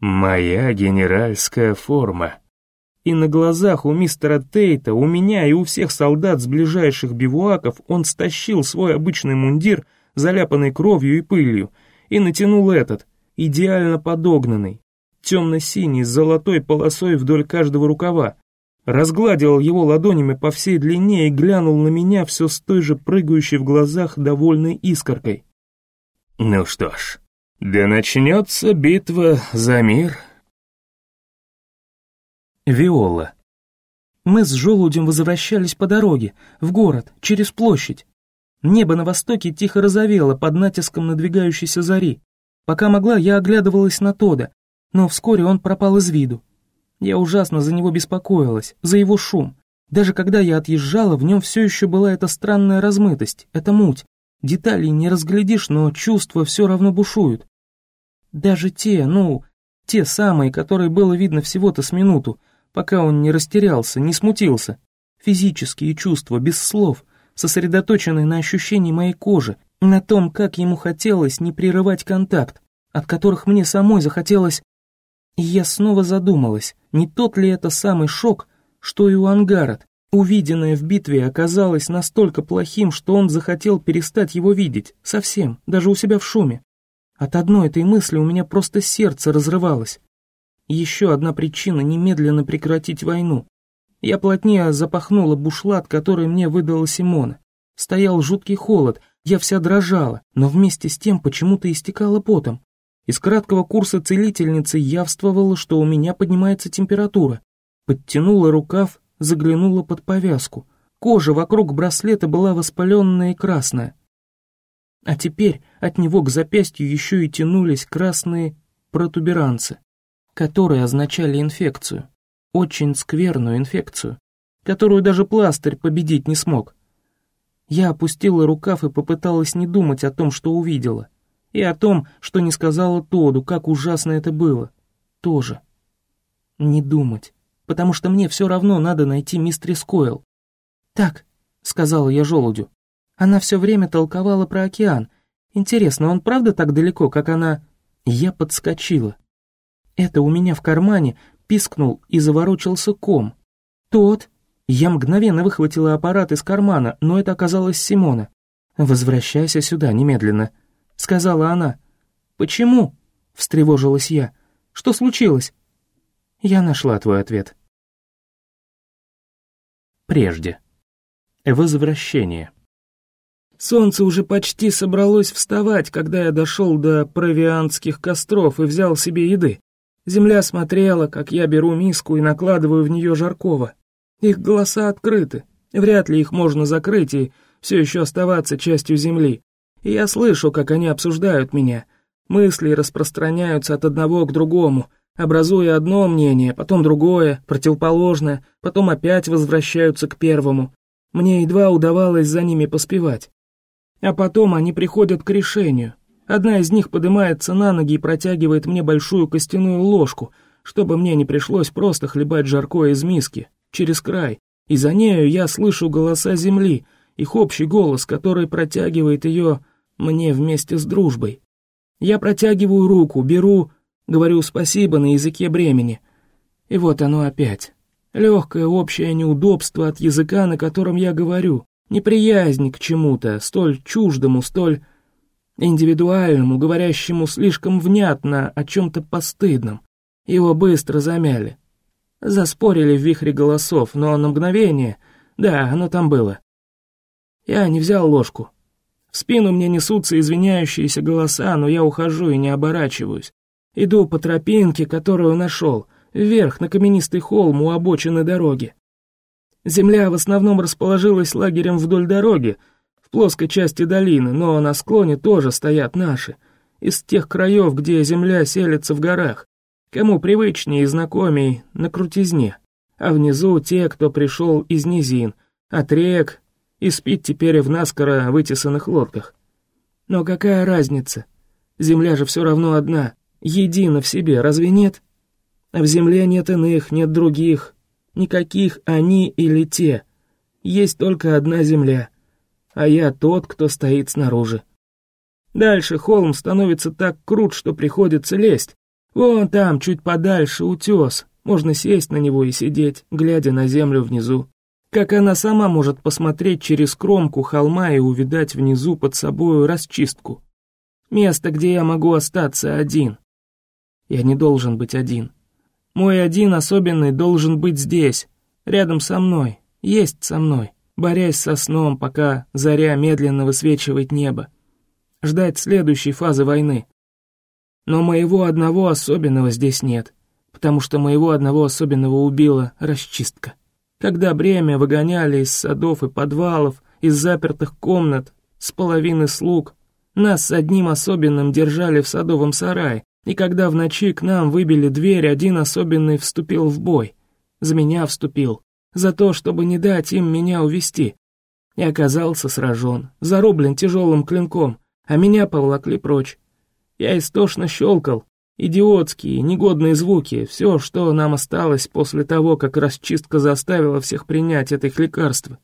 «Моя генеральская форма», и на глазах у мистера Тейта, у меня и у всех солдат с ближайших бивуаков он стащил свой обычный мундир, заляпанный кровью и пылью, и натянул этот, идеально подогнанный, темно-синий, с золотой полосой вдоль каждого рукава, разгладил его ладонями по всей длине и глянул на меня все с той же прыгающей в глазах довольной искоркой. «Ну что ж, да начнется битва за мир», Виола. Мы с желудем возвращались по дороге, в город, через площадь. Небо на востоке тихо розовело под натиском надвигающейся зари. Пока могла, я оглядывалась на Тода, но вскоре он пропал из виду. Я ужасно за него беспокоилась, за его шум. Даже когда я отъезжала, в нем все еще была эта странная размытость, эта муть. Деталей не разглядишь, но чувства все равно бушуют. Даже те, ну, те самые, которые было видно всего-то с минуту, пока он не растерялся, не смутился. Физические чувства, без слов, сосредоточенные на ощущении моей кожи, на том, как ему хотелось не прерывать контакт, от которых мне самой захотелось... И я снова задумалась, не тот ли это самый шок, что и у Ангарот. Увиденное в битве оказалось настолько плохим, что он захотел перестать его видеть, совсем, даже у себя в шуме. От одной этой мысли у меня просто сердце разрывалось. Еще одна причина немедленно прекратить войну. Я плотнее запахнула бушлат, который мне выдала Симона. Стоял жуткий холод, я вся дрожала, но вместе с тем почему-то истекала потом. Из краткого курса целительницы явствовало, что у меня поднимается температура. Подтянула рукав, заглянула под повязку. Кожа вокруг браслета была воспаленная и красная. А теперь от него к запястью еще и тянулись красные протуберанцы которые означали инфекцию, очень скверную инфекцию, которую даже пластырь победить не смог. Я опустила рукав и попыталась не думать о том, что увидела, и о том, что не сказала Тоду, как ужасно это было. Тоже. Не думать, потому что мне все равно надо найти мистерис Койл. «Так», — сказала я желудю, — она все время толковала про океан. Интересно, он правда так далеко, как она... Я подскочила. Это у меня в кармане пискнул и заворочился ком. Тот. Я мгновенно выхватила аппарат из кармана, но это оказалось Симона. «Возвращайся сюда немедленно», — сказала она. «Почему?» — встревожилась я. «Что случилось?» Я нашла твой ответ. Прежде. Возвращение. Солнце уже почти собралось вставать, когда я дошел до провианских костров и взял себе еды. Земля смотрела, как я беру миску и накладываю в нее жаркого. Их голоса открыты. Вряд ли их можно закрыть и все еще оставаться частью Земли. И я слышу, как они обсуждают меня. Мысли распространяются от одного к другому, образуя одно мнение, потом другое, противоположное, потом опять возвращаются к первому. Мне едва удавалось за ними поспевать. А потом они приходят к решению. Одна из них поднимается на ноги и протягивает мне большую костяную ложку, чтобы мне не пришлось просто хлебать жаркое из миски, через край, и за нею я слышу голоса земли, их общий голос, который протягивает ее мне вместе с дружбой. Я протягиваю руку, беру, говорю спасибо на языке бремени. И вот оно опять. Легкое общее неудобство от языка, на котором я говорю, неприязнь к чему-то, столь чуждому, столь индивидуальному, говорящему слишком внятно о чем-то постыдном. Его быстро замяли. Заспорили в вихре голосов, но на мгновение, да, оно там было. Я не взял ложку. В спину мне несутся извиняющиеся голоса, но я ухожу и не оборачиваюсь. Иду по тропинке, которую нашел, вверх на каменистый холм у обочины дороги. Земля в основном расположилась лагерем вдоль дороги, в плоской части долины, но на склоне тоже стоят наши, из тех краев, где земля селится в горах. Кому привычнее и знакомей на крутизне, а внизу те, кто пришел из низин, от рек и спит теперь в наскоро вытесанных лодках. Но какая разница? Земля же все равно одна, едина в себе, разве нет? А в земле нет иных, нет других, никаких они или те. Есть только одна земля, а я тот, кто стоит снаружи. Дальше холм становится так крут, что приходится лезть, Вон там, чуть подальше, утес. Можно сесть на него и сидеть, глядя на землю внизу. Как она сама может посмотреть через кромку холма и увидать внизу под собою расчистку. Место, где я могу остаться один. Я не должен быть один. Мой один особенный должен быть здесь, рядом со мной, есть со мной, борясь со сном, пока заря медленно высвечивает небо. Ждать следующей фазы войны. Но моего одного особенного здесь нет, потому что моего одного особенного убила расчистка. Когда бремя выгоняли из садов и подвалов, из запертых комнат, с половины слуг, нас с одним особенным держали в садовом сарае, и когда в ночи к нам выбили дверь, один особенный вступил в бой. За меня вступил, за то, чтобы не дать им меня увести. И оказался сражен, зарублен тяжелым клинком, а меня поволокли прочь. Я истошно щелкал. Идиотские, негодные звуки, все, что нам осталось после того, как расчистка заставила всех принять это их лекарство.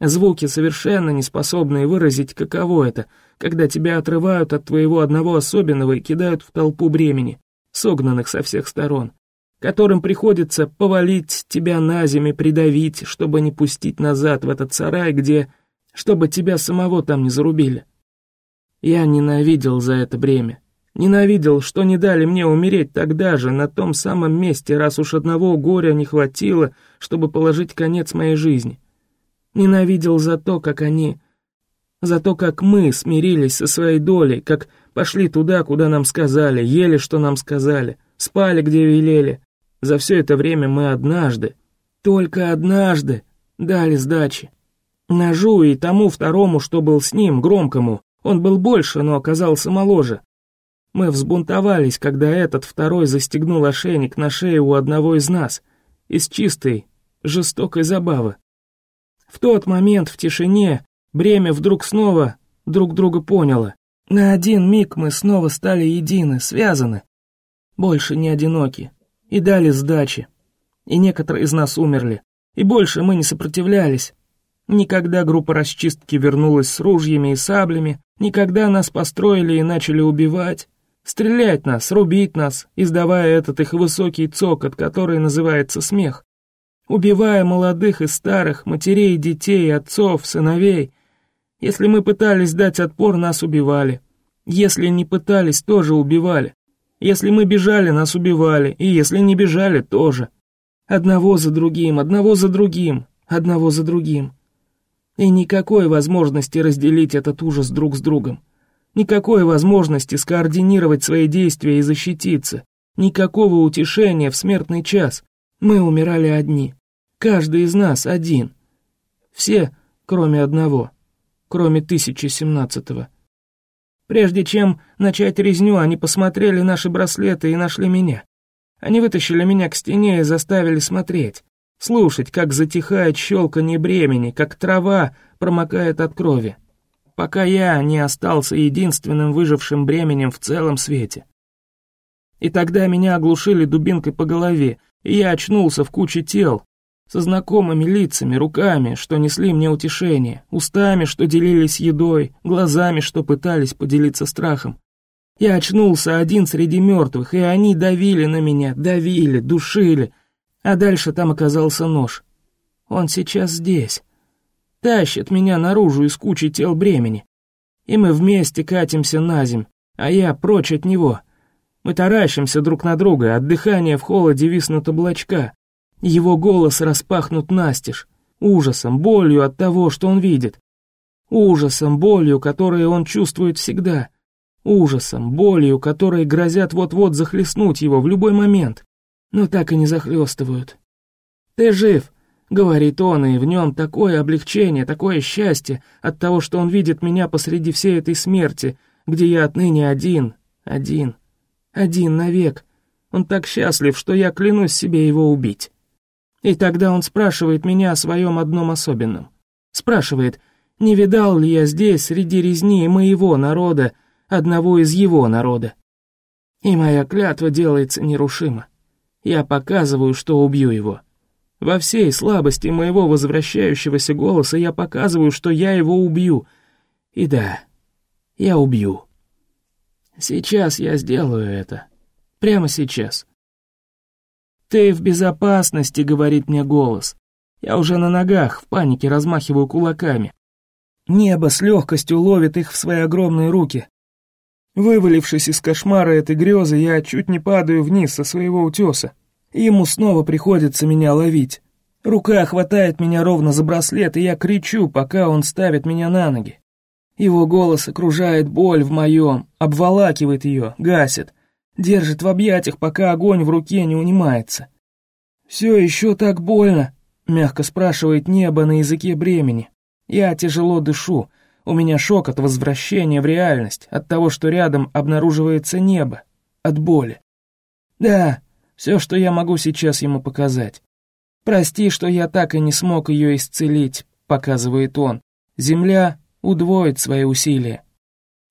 Звуки, совершенно не способные выразить, каково это, когда тебя отрывают от твоего одного особенного и кидают в толпу бремени, согнанных со всех сторон, которым приходится повалить тебя на землю, придавить, чтобы не пустить назад в этот сарай, где... чтобы тебя самого там не зарубили. Я ненавидел за это бремя. Ненавидел, что не дали мне умереть тогда же, на том самом месте, раз уж одного горя не хватило, чтобы положить конец моей жизни. Ненавидел за то, как они... За то, как мы смирились со своей долей, как пошли туда, куда нам сказали, ели, что нам сказали, спали, где велели. За все это время мы однажды, только однажды, дали сдачи. Ножу и тому второму, что был с ним, громкому. Он был больше, но оказался моложе. Мы взбунтовались, когда этот второй застегнул ошейник на шее у одного из нас, из чистой, жестокой забавы. В тот момент в тишине бремя вдруг снова друг друга поняло. На один миг мы снова стали едины, связаны. Больше не одиноки. И дали сдачи. И некоторые из нас умерли. И больше мы не сопротивлялись. Никогда группа расчистки вернулась с ружьями и саблями, никогда нас построили и начали убивать. Стрелять нас, рубить нас, издавая этот их высокий цокот, который называется смех. Убивая молодых и старых, матерей, детей, отцов, сыновей. Если мы пытались дать отпор, нас убивали. Если не пытались, тоже убивали. Если мы бежали, нас убивали, и если не бежали, тоже. Одного за другим, одного за другим, одного за другим. И никакой возможности разделить этот ужас друг с другом. Никакой возможности скоординировать свои действия и защититься. Никакого утешения в смертный час. Мы умирали одни. Каждый из нас один. Все, кроме одного, кроме 1017-го. Прежде чем начать резню, они посмотрели наши браслеты и нашли меня. Они вытащили меня к стене и заставили смотреть, слушать, как затихает щелканье бремени, как трава промокает от крови, пока я не остался единственным выжившим бременем в целом свете. И тогда меня оглушили дубинкой по голове, и я очнулся в куче тел, со знакомыми лицами, руками, что несли мне утешение, устами, что делились едой, глазами, что пытались поделиться страхом. Я очнулся один среди мертвых, и они давили на меня, давили, душили, а дальше там оказался нож. Он сейчас здесь. Тащит меня наружу из кучи тел бремени. И мы вместе катимся на земь, а я прочь от него. Мы таращимся друг на друга, от дыхания в холоде виснут облачка. Его голос распахнут настежь, ужасом, болью от того, что он видит. Ужасом, болью, которые он чувствует всегда. Ужасом, болью, которые грозят вот-вот захлестнуть его в любой момент, но так и не захлестывают. «Ты жив», — говорит он, и в нем такое облегчение, такое счастье от того, что он видит меня посреди всей этой смерти, где я отныне один, один, один навек. Он так счастлив, что я клянусь себе его убить. И тогда он спрашивает меня о своем одном особенном. Спрашивает, не видал ли я здесь, среди резни моего народа, одного из его народа. И моя клятва делается нерушима. Я показываю, что убью его. Во всей слабости моего возвращающегося голоса я показываю, что я его убью. И да, я убью. Сейчас я сделаю это. Прямо сейчас. «Ты в безопасности», — говорит мне голос. Я уже на ногах, в панике размахиваю кулаками. Небо с легкостью ловит их в свои огромные руки. Вывалившись из кошмара этой грезы, я чуть не падаю вниз со своего утеса. Ему снова приходится меня ловить. Рука хватает меня ровно за браслет, и я кричу, пока он ставит меня на ноги. Его голос окружает боль в моем, обволакивает ее, гасит. Держит в объятиях, пока огонь в руке не унимается. «Все еще так больно?» — мягко спрашивает небо на языке бремени. Я тяжело дышу. У меня шок от возвращения в реальность, от того, что рядом обнаруживается небо, от боли. Да, все, что я могу сейчас ему показать. Прости, что я так и не смог ее исцелить, показывает он. Земля удвоит свои усилия.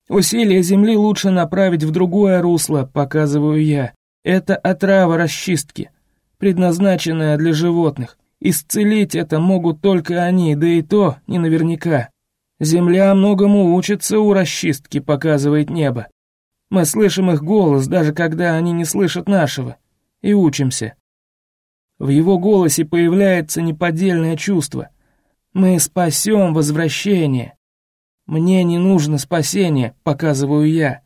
Усилия Земли лучше направить в другое русло, показываю я. Это отрава расчистки, предназначенная для животных. Исцелить это могут только они, да и то не наверняка. Земля многому учится у расчистки, показывает небо. Мы слышим их голос, даже когда они не слышат нашего, и учимся. В его голосе появляется неподдельное чувство. Мы спасем возвращение. «Мне не нужно спасение», — показываю я.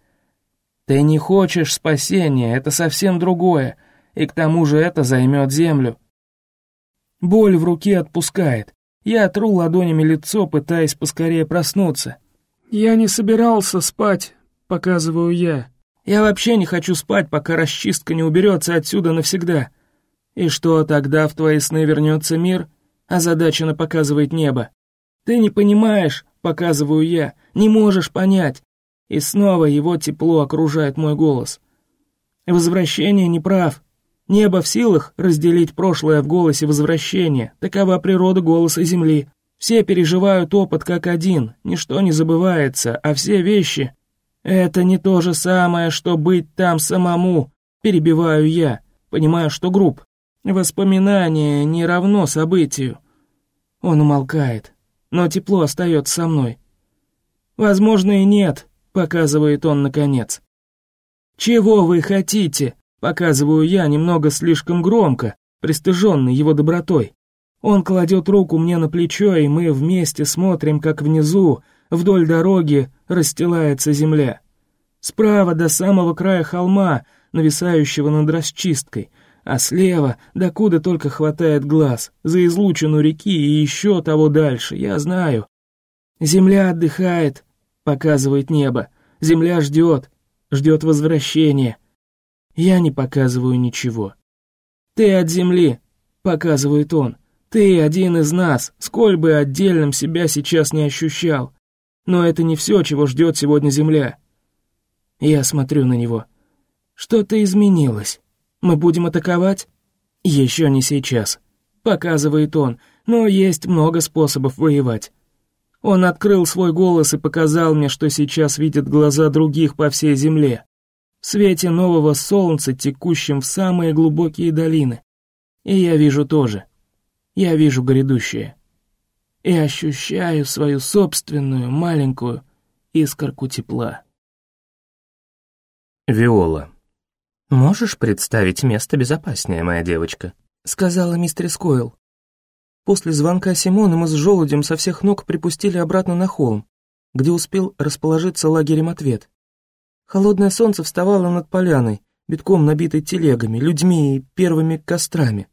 «Ты не хочешь спасения, это совсем другое, и к тому же это займет землю». Боль в руке отпускает. Я тру ладонями лицо, пытаясь поскорее проснуться. «Я не собирался спать», — показываю я. «Я вообще не хочу спать, пока расчистка не уберется отсюда навсегда». «И что, тогда в твои сны вернется мир?» — озадаченно показывает небо. «Ты не понимаешь, показываю я, не можешь понять. И снова его тепло окружает мой голос. Возвращение не прав. Небо в силах разделить прошлое в голосе возвращения. Такова природа голоса Земли. Все переживают опыт как один, ничто не забывается, а все вещи... Это не то же самое, что быть там самому, перебиваю я, понимаю, что груб. Воспоминание не равно событию. Он умолкает, но тепло остается со мной. Возможно и нет, показывает он наконец. Чего вы хотите? Показываю я немного слишком громко, пристыженный его добротой. Он кладет руку мне на плечо, и мы вместе смотрим, как внизу, вдоль дороги, расстилается земля. Справа до самого края холма, нависающего над расчисткой, а слева, докуда только хватает глаз, за излучину реки и еще того дальше, я знаю. Земля отдыхает, показывает небо, земля ждет, ждет возвращения. Я не показываю ничего. Ты от земли, показывает он, Ты один из нас, сколь бы отдельным себя сейчас не ощущал. Но это не все, чего ждет сегодня Земля. Я смотрю на него. Что-то изменилось. Мы будем атаковать? Еще не сейчас. Показывает он, но есть много способов воевать. Он открыл свой голос и показал мне, что сейчас видят глаза других по всей земле. В свете нового солнца, текущем в самые глубокие долины. И я вижу тоже. Я вижу грядущее. И ощущаю свою собственную маленькую искорку тепла. Виола. «Можешь представить место безопаснее, моя девочка?» — сказала мистер Койл. После звонка Симона мы с желудем со всех ног припустили обратно на холм, где успел расположиться лагерем ответ. Холодное солнце вставало над поляной, битком набитой телегами, людьми и первыми кострами.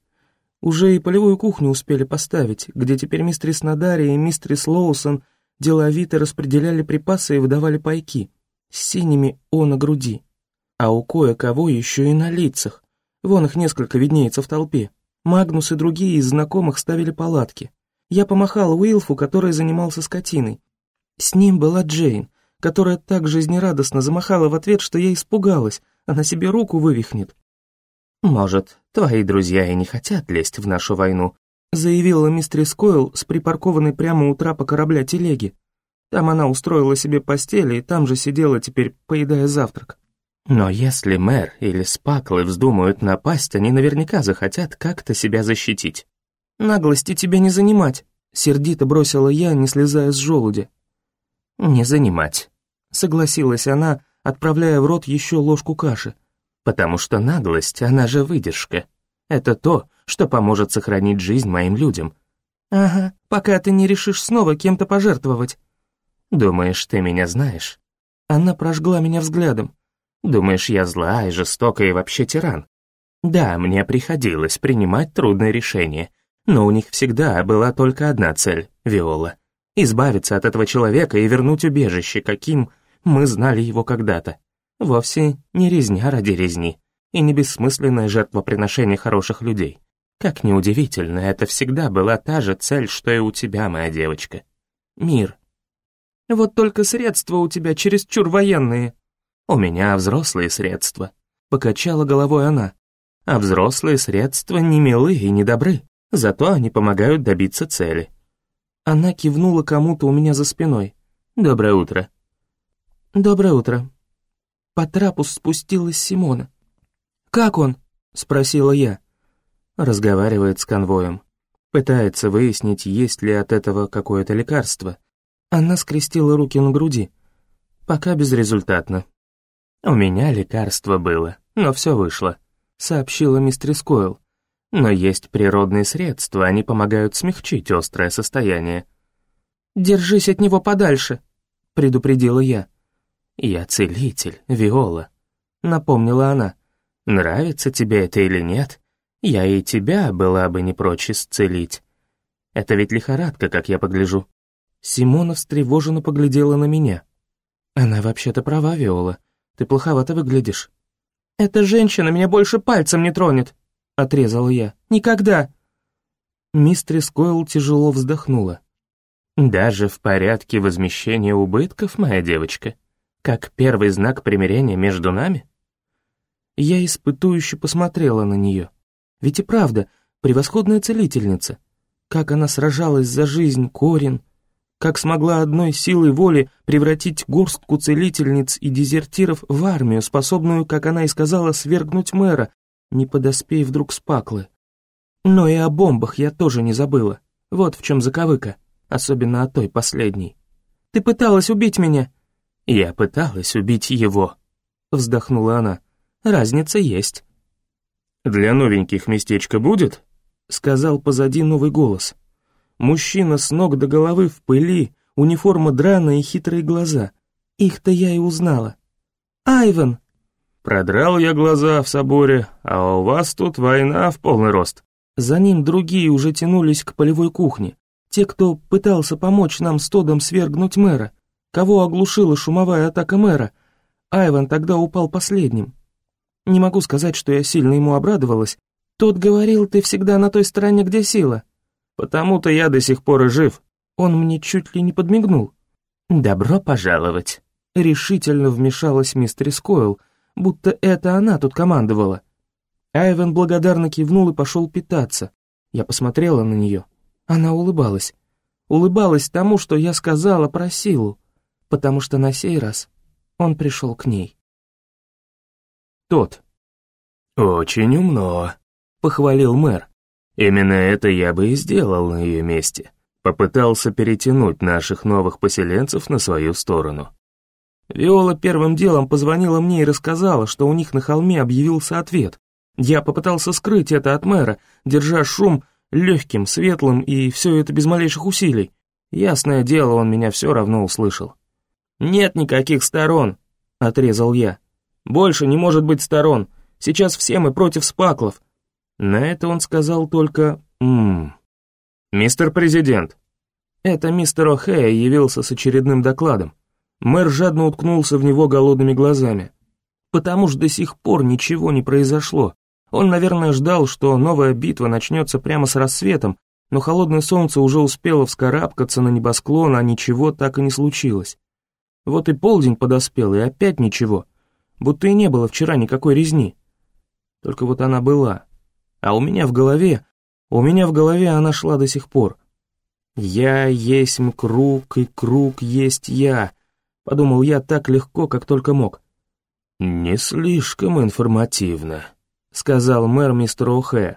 Уже и полевую кухню успели поставить, где теперь мистерис Надари и мистерис Лоусон деловито распределяли припасы и выдавали пайки с синими «О» на груди. А у кое-кого еще и на лицах. Вон их несколько виднеется в толпе. Магнус и другие из знакомых ставили палатки. Я помахал Уилфу, который занимался скотиной. С ним была Джейн, которая так жизнерадостно замахала в ответ, что я испугалась, она себе руку вывихнет. «Может, твои друзья и не хотят лезть в нашу войну», заявила мистерис Койл с припаркованной прямо у трапа корабля телеги. Там она устроила себе постель и там же сидела теперь, поедая завтрак. Но если мэр или спаклы вздумают напасть, они наверняка захотят как-то себя защитить. «Наглости тебе не занимать», — сердито бросила я, не слезая с желуди. «Не занимать», — согласилась она, отправляя в рот еще ложку каши. «Потому что наглость, она же выдержка. Это то, что поможет сохранить жизнь моим людям». «Ага, пока ты не решишь снова кем-то пожертвовать». «Думаешь, ты меня знаешь?» Она прожгла меня взглядом. Думаешь, я зла и жестока и вообще тиран? Да, мне приходилось принимать трудные решения, но у них всегда была только одна цель — Виола. Избавиться от этого человека и вернуть убежище, каким мы знали его когда-то. Вовсе не резня ради резни и не бессмысленное жертвоприношение хороших людей. Как неудивительно, это всегда была та же цель, что и у тебя, моя девочка. Мир. Вот только средства у тебя чересчур военные, «У меня взрослые средства», — покачала головой она. «А взрослые средства не милы и не добры, зато они помогают добиться цели». Она кивнула кому-то у меня за спиной. «Доброе утро». «Доброе утро». По трапу спустилась Симона. «Как он?» — спросила я. Разговаривает с конвоем. Пытается выяснить, есть ли от этого какое-то лекарство. Она скрестила руки на груди. Пока безрезультатно. «У меня лекарство было, но все вышло», — сообщила мистерис Койл. «Но есть природные средства, они помогают смягчить острое состояние». «Держись от него подальше», — предупредила я. «Я целитель, Виола», — напомнила она. «Нравится тебе это или нет, я и тебя была бы не прочь исцелить. Это ведь лихорадка, как я погляжу». Симона встревоженно поглядела на меня. «Она вообще-то права, Виола. Ты плоховато выглядишь». «Эта женщина меня больше пальцем не тронет», — отрезала я. «Никогда». Мистрис Койл тяжело вздохнула. «Даже в порядке возмещения убытков, моя девочка? Как первый знак примирения между нами?» Я испытующе посмотрела на нее. Ведь и правда, превосходная целительница. Как она сражалась за жизнь Корин, как смогла одной силой воли превратить горстку целительниц и дезертиров в армию, способную, как она и сказала, свергнуть мэра, не подоспей вдруг с паклы. Но и о бомбах я тоже не забыла. Вот в чем заковыка, особенно о той последней. «Ты пыталась убить меня!» «Я пыталась убить его», — вздохнула она. «Разница есть». «Для новеньких местечко будет?» — сказал позади новый голос. Мужчина с ног до головы в пыли, униформа драная и хитрые глаза. Их-то я и узнала. «Айван!» «Продрал я глаза в соборе, а у вас тут война в полный рост». За ним другие уже тянулись к полевой кухне. Те, кто пытался помочь нам с Тодом свергнуть мэра. Кого оглушила шумовая атака мэра. Айван тогда упал последним. Не могу сказать, что я сильно ему обрадовалась. Тот говорил, ты всегда на той стороне, где сила. Потому-то я до сих пор и жив. Он мне чуть ли не подмигнул. «Добро пожаловать!» Решительно вмешалась мистер Скойл, будто это она тут командовала. Айвен благодарно кивнул и пошел питаться. Я посмотрела на нее. Она улыбалась. Улыбалась тому, что я сказала про силу, потому что на сей раз он пришел к ней. Тот. «Очень умно», — похвалил мэр. «Именно это я бы и сделал на ее месте. Попытался перетянуть наших новых поселенцев на свою сторону». Виола первым делом позвонила мне и рассказала, что у них на холме объявился ответ. Я попытался скрыть это от мэра, держа шум легким, светлым и все это без малейших усилий. Ясное дело, он меня все равно услышал. «Нет никаких сторон», — отрезал я. «Больше не может быть сторон. Сейчас все мы против спаклов». На это он сказал только «ммм». «Мистер Президент». Это мистер О'Хэя явился с очередным докладом. Мэр жадно уткнулся в него голодными глазами. Потому что до сих пор ничего не произошло. Он, наверное, ждал, что новая битва начнется прямо с рассветом, но холодное солнце уже успело вскарабкаться на небосклон, а ничего так и не случилось. Вот и полдень подоспел, и опять ничего, будто и не было вчера никакой резни. Только вот она была. А у меня в голове, у меня в голове она шла до сих пор. «Я есть круг, и круг есть я», — подумал я так легко, как только мог. «Не слишком информативно», сказал мэр мистеру О'Хэ.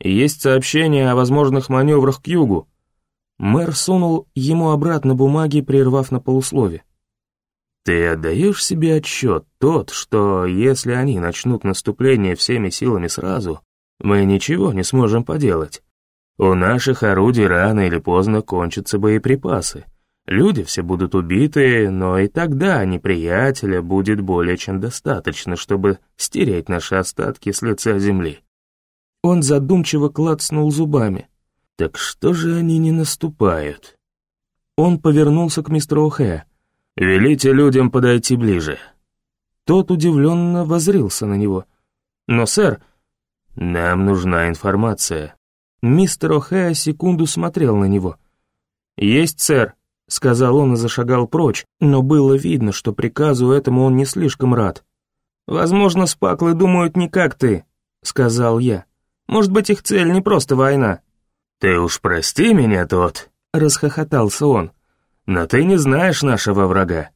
«Есть сообщение о возможных маневрах к югу». Мэр сунул ему обратно бумаги, прервав на полуслове. «Ты отдаешь себе отчет тот, что если они начнут наступление всеми силами сразу, мы ничего не сможем поделать. У наших орудий рано или поздно кончатся боеприпасы. Люди все будут убиты, но и тогда неприятеля будет более чем достаточно, чтобы стереть наши остатки с лица земли. Он задумчиво клацнул зубами. Так что же они не наступают? Он повернулся к мистеру Хэ. «Велите людям подойти ближе». Тот удивленно возрился на него. «Но, сэр...» «Нам нужна информация». Мистер О'Хэя секунду смотрел на него. «Есть, сэр», сказал он и зашагал прочь, но было видно, что приказу этому он не слишком рад. «Возможно, спаклы думают не как ты», — сказал я. «Может быть, их цель не просто война». «Ты уж прости меня, тот», — расхохотался он. «Но ты не знаешь нашего врага».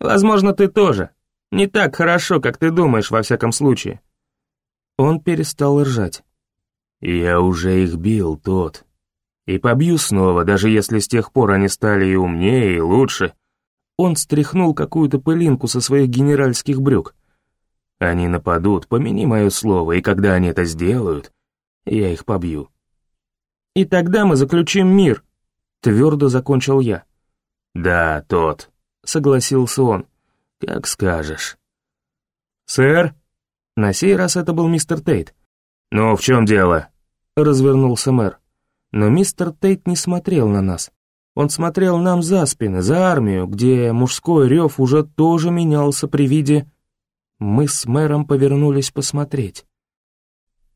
«Возможно, ты тоже. Не так хорошо, как ты думаешь, во всяком случае». Он перестал ржать. «Я уже их бил, тот. И побью снова, даже если с тех пор они стали и умнее, и лучше. Он стряхнул какую-то пылинку со своих генеральских брюк. Они нападут, помяни мое слово, и когда они это сделают, я их побью. И тогда мы заключим мир, твердо закончил я. Да, тот, согласился он. Как скажешь. Сэр? На сей раз это был мистер Тейт. Ну, в чем дело? Развернулся мэр. Но мистер Тейт не смотрел на нас. Он смотрел нам за спины, за армию, где мужской рев уже тоже менялся при виде... Мы с мэром повернулись посмотреть.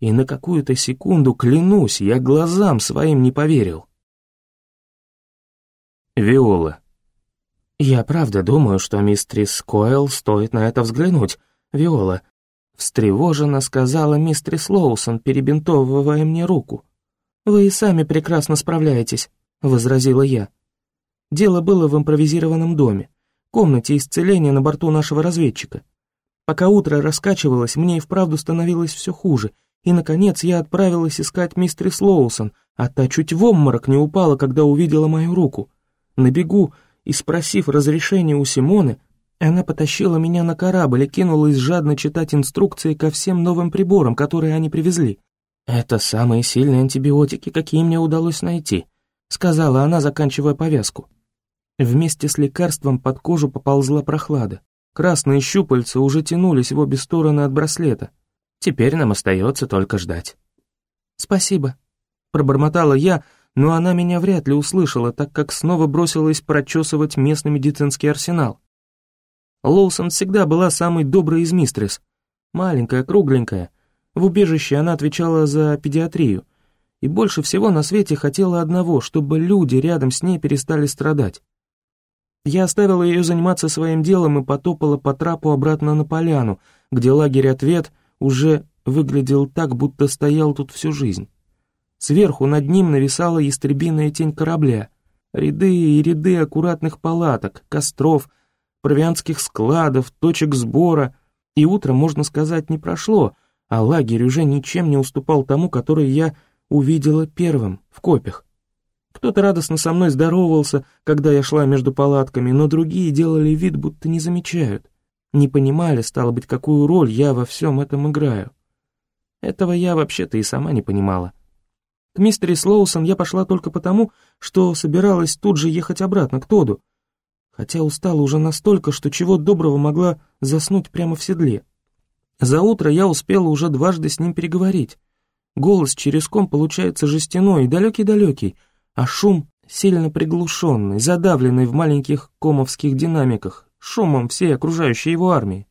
И на какую-то секунду, клянусь, я глазам своим не поверил. Виола. «Я правда думаю, что мистрис Койл стоит на это взглянуть, Виола», встревоженно сказала мистрис Лоусон, перебинтовывая мне руку. «Вы и сами прекрасно справляетесь», — возразила я. Дело было в импровизированном доме, комнате исцеления на борту нашего разведчика. Пока утро раскачивалось, мне и вправду становилось все хуже, и, наконец, я отправилась искать мистерис Лоусон, а та чуть в обморок не упала, когда увидела мою руку. На бегу, и спросив разрешения у Симоны, она потащила меня на корабль и кинулась жадно читать инструкции ко всем новым приборам, которые они привезли. «Это самые сильные антибиотики, какие мне удалось найти», сказала она, заканчивая повязку. Вместе с лекарством под кожу поползла прохлада. Красные щупальца уже тянулись в обе стороны от браслета. Теперь нам остается только ждать. «Спасибо», — пробормотала я, но она меня вряд ли услышала, так как снова бросилась прочесывать местный медицинский арсенал. Лоусон всегда была самой доброй из мистрис. Маленькая, кругленькая, в убежище она отвечала за педиатрию, и больше всего на свете хотела одного, чтобы люди рядом с ней перестали страдать. Я оставила ее заниматься своим делом и потопала по трапу обратно на поляну, где лагерь «Ответ» уже выглядел так, будто стоял тут всю жизнь. Сверху над ним нависала ястребиная тень корабля, ряды и ряды аккуратных палаток, костров, провианских складов, точек сбора, и утро, можно сказать, не прошло, а лагерь уже ничем не уступал тому, который я увидела первым, в копях. Кто-то радостно со мной здоровался, когда я шла между палатками, но другие делали вид, будто не замечают. Не понимали, стало быть, какую роль я во всем этом играю. Этого я вообще-то и сама не понимала. К мистере Слоусон я пошла только потому, что собиралась тут же ехать обратно, к Тоду, хотя устала уже настолько, что чего доброго могла заснуть прямо в седле. За утро я успела уже дважды с ним переговорить. Голос через ком получается жестяной, далекий-далекий, а шум сильно приглушенный, задавленный в маленьких комовских динамиках, шумом всей окружающей его армии.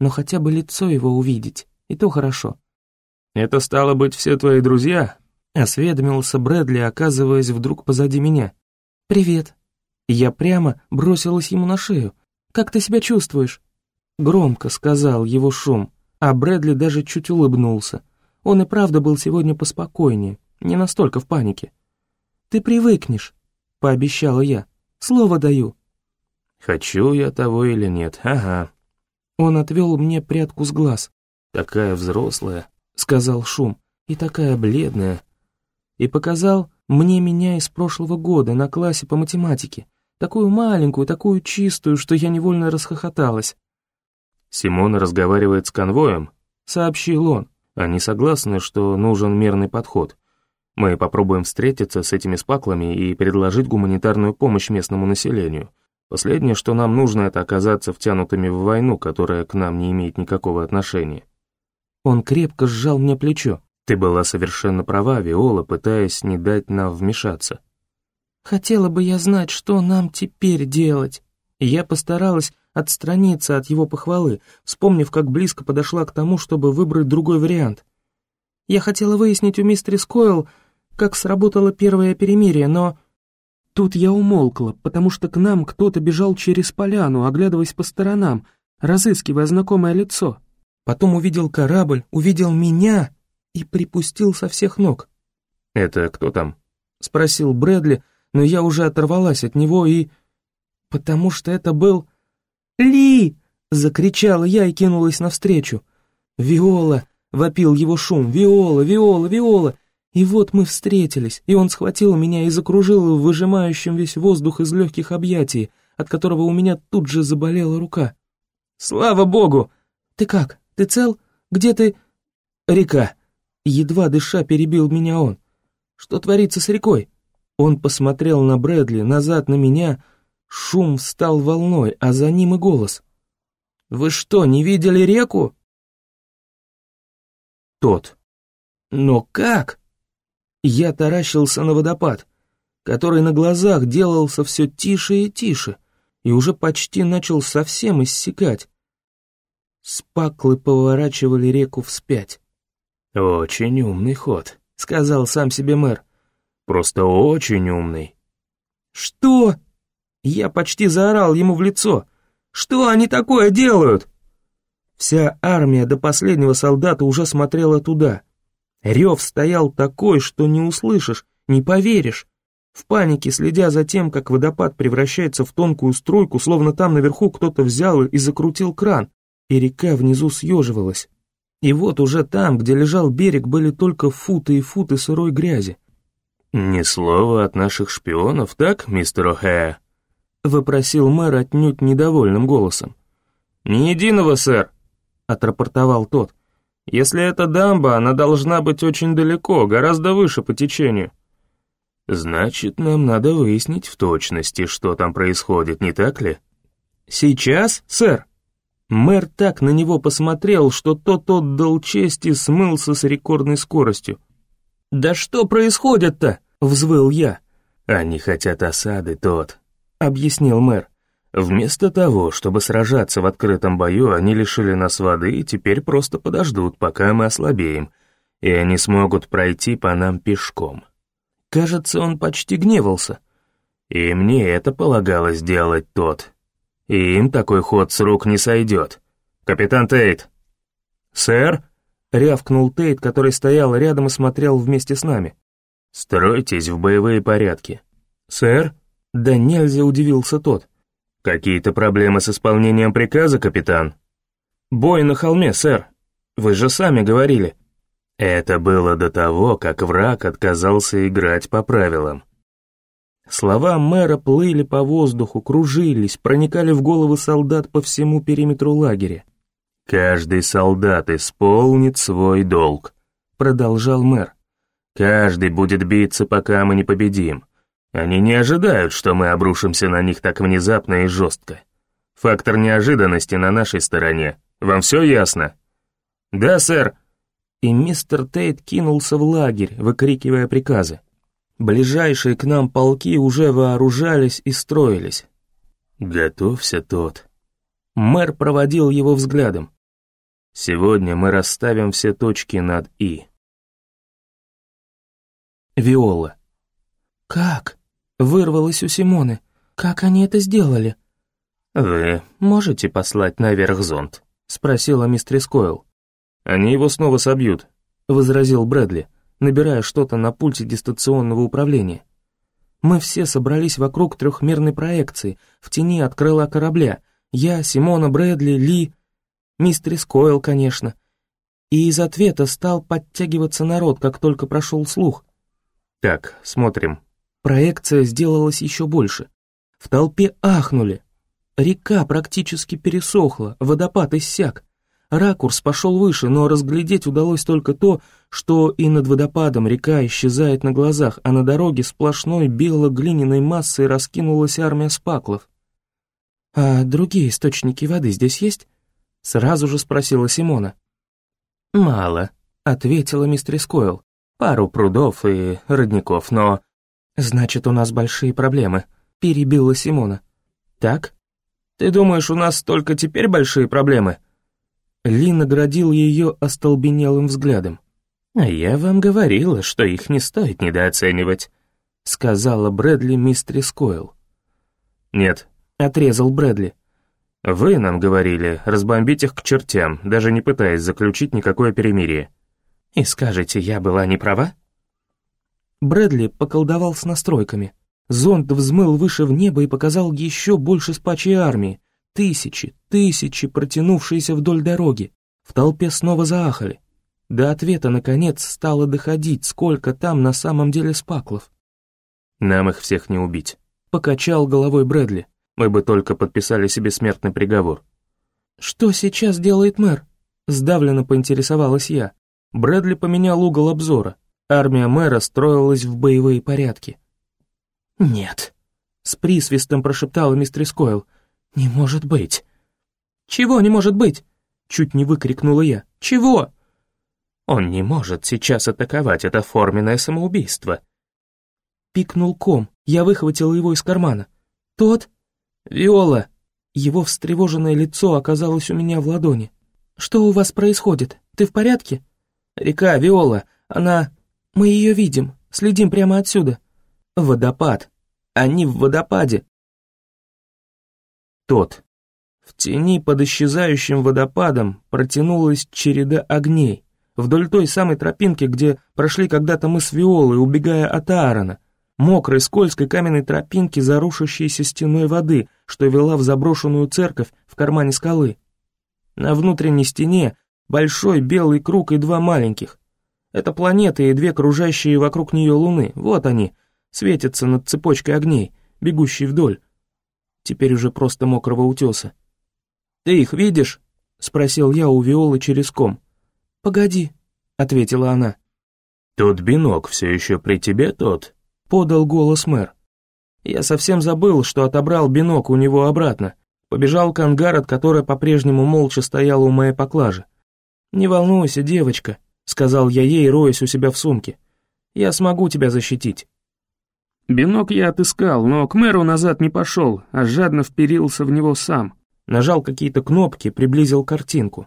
Но хотя бы лицо его увидеть, и то хорошо. «Это стало быть все твои друзья?» Осведомился Брэдли, оказываясь вдруг позади меня. «Привет». Я прямо бросилась ему на шею. «Как ты себя чувствуешь?» Громко сказал его шум, а Брэдли даже чуть улыбнулся. Он и правда был сегодня поспокойнее, не настолько в панике. «Ты привыкнешь», — пообещала я. «Слово даю». «Хочу я того или нет, ага». Он отвел мне прядку с глаз. «Такая взрослая», — сказал Шум, — «и такая бледная» и показал мне меня из прошлого года на классе по математике, такую маленькую, такую чистую, что я невольно расхохоталась. «Симона разговаривает с конвоем», — сообщил он. «Они согласны, что нужен мерный подход. Мы попробуем встретиться с этими спаклами и предложить гуманитарную помощь местному населению. Последнее, что нам нужно, это оказаться втянутыми в войну, которая к нам не имеет никакого отношения». Он крепко сжал мне плечо. Ты была совершенно права, Виола, пытаясь не дать нам вмешаться. Хотела бы я знать, что нам теперь делать. я постаралась отстраниться от его похвалы, вспомнив, как близко подошла к тому, чтобы выбрать другой вариант. Я хотела выяснить у мистерис Койл, как сработало первое перемирие, но... Тут я умолкла, потому что к нам кто-то бежал через поляну, оглядываясь по сторонам, разыскивая знакомое лицо. Потом увидел корабль, увидел меня и припустил со всех ног. «Это кто там?» — спросил Брэдли, но я уже оторвалась от него и... Потому что это был... «Ли!» — закричала я и кинулась навстречу. «Виола!» — вопил его шум. «Виола! Виола! Виола!» И вот мы встретились, и он схватил меня и закружил выжимающим весь воздух из легких объятий, от которого у меня тут же заболела рука. «Слава богу! Ты как? Ты цел? Где ты?» «Река!» Едва дыша перебил меня он. «Что творится с рекой?» Он посмотрел на Брэдли, назад на меня. Шум встал волной, а за ним и голос. «Вы что, не видели реку?» Тот. «Но как?» Я таращился на водопад, который на глазах делался все тише и тише, и уже почти начал совсем иссякать. Спаклы поворачивали реку вспять. «Очень умный ход», — сказал сам себе мэр. «Просто очень умный». «Что?» Я почти заорал ему в лицо. «Что они такое делают?» Вся армия до последнего солдата уже смотрела туда. Рев стоял такой, что не услышишь, не поверишь. В панике, следя за тем, как водопад превращается в тонкую струйку, словно там наверху кто-то взял и закрутил кран, и река внизу съеживалась. И вот уже там, где лежал берег, были только футы и футы сырой грязи. «Ни слова от наших шпионов, так, мистер О'Хэя?» — вопросил мэр отнюдь недовольным голосом. «Ни единого, сэр», — отрапортовал тот. «Если это дамба, она должна быть очень далеко, гораздо выше по течению». «Значит, нам надо выяснить в точности, что там происходит, не так ли?» «Сейчас, сэр?» Мэр так на него посмотрел, что тот отдал честь и смылся с рекордной скоростью. «Да что происходит-то?» — взвыл я. «Они хотят осады, тот», — объяснил мэр. «Вместо того, чтобы сражаться в открытом бою, они лишили нас воды и теперь просто подождут, пока мы ослабеем. и они смогут пройти по нам пешком. Кажется, он почти гневался. И мне это полагалось делать тот. И им такой ход с рук не сойдет. Капитан Тейт. Сэр? Рявкнул Тейт, который стоял рядом и смотрел вместе с нами. Стройтесь в боевые порядки. Сэр? Да нельзя удивился тот. Какие-то проблемы с исполнением приказа, капитан? Бой на холме, сэр. Вы же сами говорили. Это было до того, как враг отказался играть по правилам. Слова мэра плыли по воздуху, кружились, проникали в головы солдат по всему периметру лагеря. «Каждый солдат исполнит свой долг», — продолжал мэр. «Каждый будет биться, пока мы не победим. Они не ожидают, что мы обрушимся на них так внезапно и жестко. Фактор неожиданности на нашей стороне. Вам все ясно?» «Да, сэр», и мистер Тейт кинулся в лагерь, выкрикивая приказы. Ближайшие к нам полки уже вооружались и строились. «Готовься, тот». Мэр проводил его взглядом. «Сегодня мы расставим все точки над «и». Виола. «Как?» — вырвалось у Симоны. «Как они это сделали?» «Вы можете послать наверх зонт?» — спросила мистерис Койл. «Они его снова собьют», — возразил Брэдли, набирая что-то на пульте дистанционного управления. Мы все собрались вокруг трехмерной проекции, в тени от крыла корабля. Я, Симона, Брэдли, Ли, мистер Койл, конечно. И из ответа стал подтягиваться народ, как только прошел слух. Так, смотрим. Проекция сделалась еще больше. В толпе ахнули. Река практически пересохла, водопад иссяк. Ракурс пошел выше, но разглядеть удалось только то, что и над водопадом река исчезает на глазах, а на дороге сплошной бело-глиняной массой раскинулась армия спаклов. «А другие источники воды здесь есть?» — сразу же спросила Симона. «Мало», — ответила мистер Койл. «Пару прудов и родников, но...» «Значит, у нас большие проблемы», — перебила Симона. «Так? Ты думаешь, у нас только теперь большие проблемы?» Ли наградил ее остолбенелым взглядом. «А я вам говорила, что их не стоит недооценивать», — сказала Брэдли мистерис Койл. «Нет», — отрезал Брэдли. «Вы нам говорили разбомбить их к чертям, даже не пытаясь заключить никакое перемирие. И скажете, я была не права?» Брэдли поколдовал с настройками. Зонд взмыл выше в небо и показал еще больше спачей армии, Тысячи, тысячи, протянувшиеся вдоль дороги. В толпе снова заахали. До ответа, наконец, стало доходить, сколько там на самом деле спаклов. «Нам их всех не убить», — покачал головой Брэдли. «Мы бы только подписали себе смертный приговор». «Что сейчас делает мэр?» — сдавленно поинтересовалась я. Брэдли поменял угол обзора. Армия мэра строилась в боевые порядки. «Нет», — с присвистом прошептала мистер Койл. «Не может быть!» «Чего не может быть?» Чуть не выкрикнула я. «Чего?» «Он не может сейчас атаковать, это форменное самоубийство». Пикнул ком, я выхватила его из кармана. «Тот?» «Виола!» Его встревоженное лицо оказалось у меня в ладони. «Что у вас происходит? Ты в порядке?» «Река, Виола, она...» «Мы ее видим, следим прямо отсюда». «Водопад. Они в водопаде тот. В тени под исчезающим водопадом протянулась череда огней, вдоль той самой тропинки, где прошли когда-то мы с Виолой, убегая от Аарона, мокрой, скользкой каменной тропинки, зарушившейся стеной воды, что вела в заброшенную церковь в кармане скалы. На внутренней стене большой белый круг и два маленьких. Это планеты и две кружащие вокруг нее луны, вот они, светятся над цепочкой огней, бегущей вдоль теперь уже просто мокрого утеса. «Ты их видишь?» — спросил я у Виолы через ком. «Погоди», — ответила она. «Тот бинок все еще при тебе, тот?» — подал голос мэр. Я совсем забыл, что отобрал бинок у него обратно. Побежал к ангару, которая по-прежнему молча стояла у моей поклажи. «Не волнуйся, девочка», — сказал я ей, роясь у себя в сумке. «Я смогу тебя защитить». Бинок я отыскал, но к мэру назад не пошел, а жадно вперился в него сам. Нажал какие-то кнопки, приблизил картинку.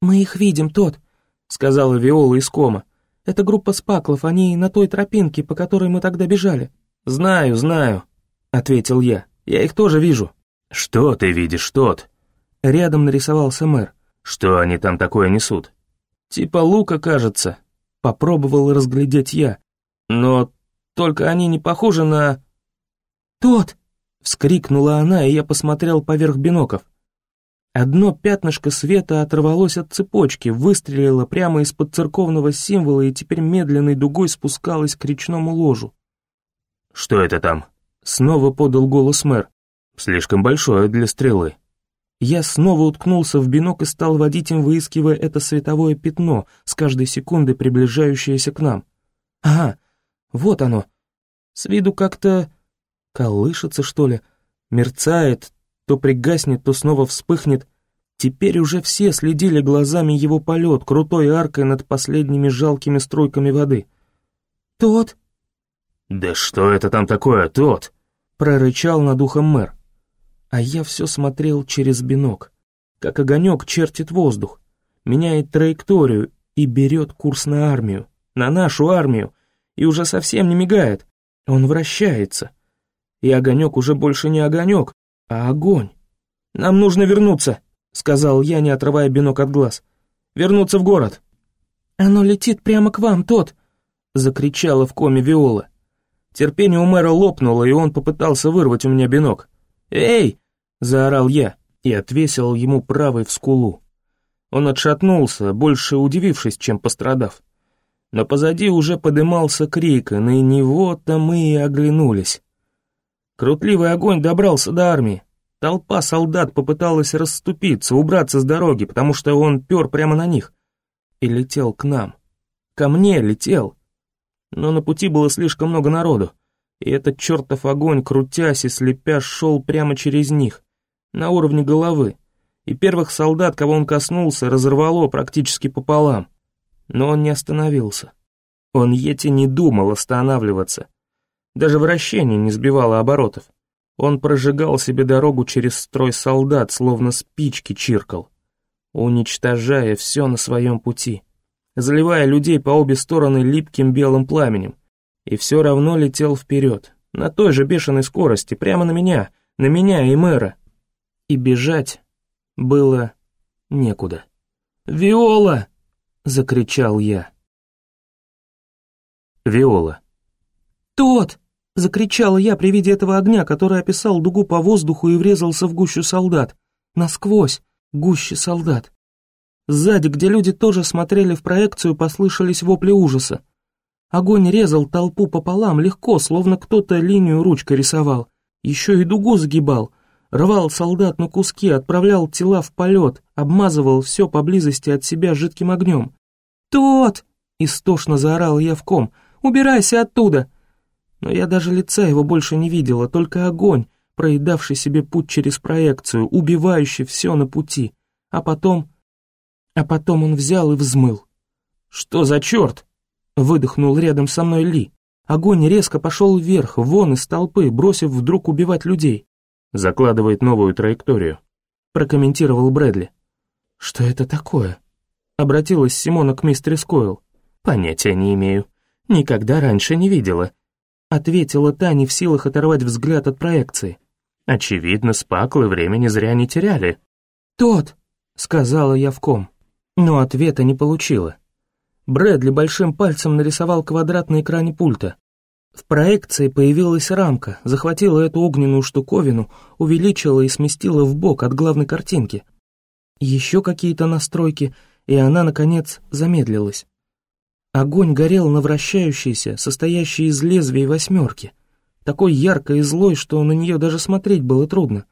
«Мы их видим, тот. — сказала Виола из кома. «Это группа спаклов, они на той тропинке, по которой мы тогда бежали». «Знаю, знаю», — ответил я. «Я их тоже вижу». «Что ты видишь, тот?» Рядом нарисовался мэр. «Что они там такое несут?» «Типа лука, кажется», — попробовал разглядеть я. «Но только они не похожи на...» «Тот!» — вскрикнула она, и я посмотрел поверх биноков. Одно пятнышко света оторвалось от цепочки, выстрелило прямо из-под церковного символа и теперь медленной дугой спускалось к речному ложу. «Что это там?» Снова подал голос мэр. «Слишком большое для стрелы». Я снова уткнулся в бинок и стал водить им, выискивая это световое пятно, с каждой секунды приближающееся к нам. Ага, вот оно. С виду как-то... колышется, что ли, мерцает, то пригаснет, то снова вспыхнет. Теперь уже все следили глазами его полет, крутой аркой над последними жалкими струйками воды. «Тот?» «Да что это там такое, тот?» прорычал над ухом мэр. А я все смотрел через бинок, как огонек чертит воздух, меняет траекторию и берет курс на армию, на нашу армию, и уже совсем не мигает. Он вращается. И огонек уже больше не огонек, а огонь. «Нам нужно вернуться», — сказал я, не отрывая бинок от глаз. «Вернуться в город». «Оно летит прямо к вам, тот!» — закричала в коме Виола. Терпение у мэра лопнуло, и он попытался вырвать у меня бинок. «Эй!» — заорал я и отвесил ему правой в скулу. Он отшатнулся, больше удивившись, чем пострадав. Но позади уже подымался крик, и на него-то мы и оглянулись. Крутливый огонь добрался до армии. Толпа солдат попыталась расступиться, убраться с дороги, потому что он пер прямо на них. И летел к нам. Ко мне летел. Но на пути было слишком много народу. И этот чертов огонь, крутясь и слепя, шел прямо через них, на уровне головы. И первых солдат, кого он коснулся, разорвало практически пополам. Но он не остановился. Он Йети не думал останавливаться. Даже вращение не сбивало оборотов. Он прожигал себе дорогу через строй солдат, словно спички чиркал, уничтожая все на своем пути, заливая людей по обе стороны липким белым пламенем. И все равно летел вперед, на той же бешеной скорости, прямо на меня, на меня и мэра. И бежать было некуда. «Виола!» — закричал я. Виола. «Тот!» Закричала я при виде этого огня, который описал дугу по воздуху и врезался в гущу солдат. Насквозь, гуще солдат. Сзади, где люди тоже смотрели в проекцию, послышались вопли ужаса. Огонь резал толпу пополам легко, словно кто-то линию ручкой рисовал. Еще и дугу загибал. Рвал солдат на куски, отправлял тела в полет, обмазывал все поблизости от себя жидким огнем. «Тот!» — истошно заорал я в ком. «Убирайся оттуда!» Но я даже лица его больше не видела, только огонь, проедавший себе путь через проекцию, убивающий все на пути. А потом... А потом он взял и взмыл. «Что за черт?» — выдохнул рядом со мной Ли. Огонь резко пошел вверх, вон из толпы, бросив вдруг убивать людей. «Закладывает новую траекторию», — прокомментировал Брэдли. «Что это такое?» — обратилась Симона к мистере Скойл. «Понятия не имею. Никогда раньше не видела. — ответила та, не в силах оторвать взгляд от проекции. «Очевидно, спаклы времени зря не теряли». «Тот!» — сказала я в ком, но ответа не получила. Брэдли большим пальцем нарисовал квадрат на экране пульта. В проекции появилась рамка, захватила эту огненную штуковину, увеличила и сместила в бок от главной картинки. Еще какие-то настройки, и она, наконец, замедлилась. Огонь горел на вращающейся, состоящей из лезвий восьмерки, такой яркой и злой, что на нее даже смотреть было трудно.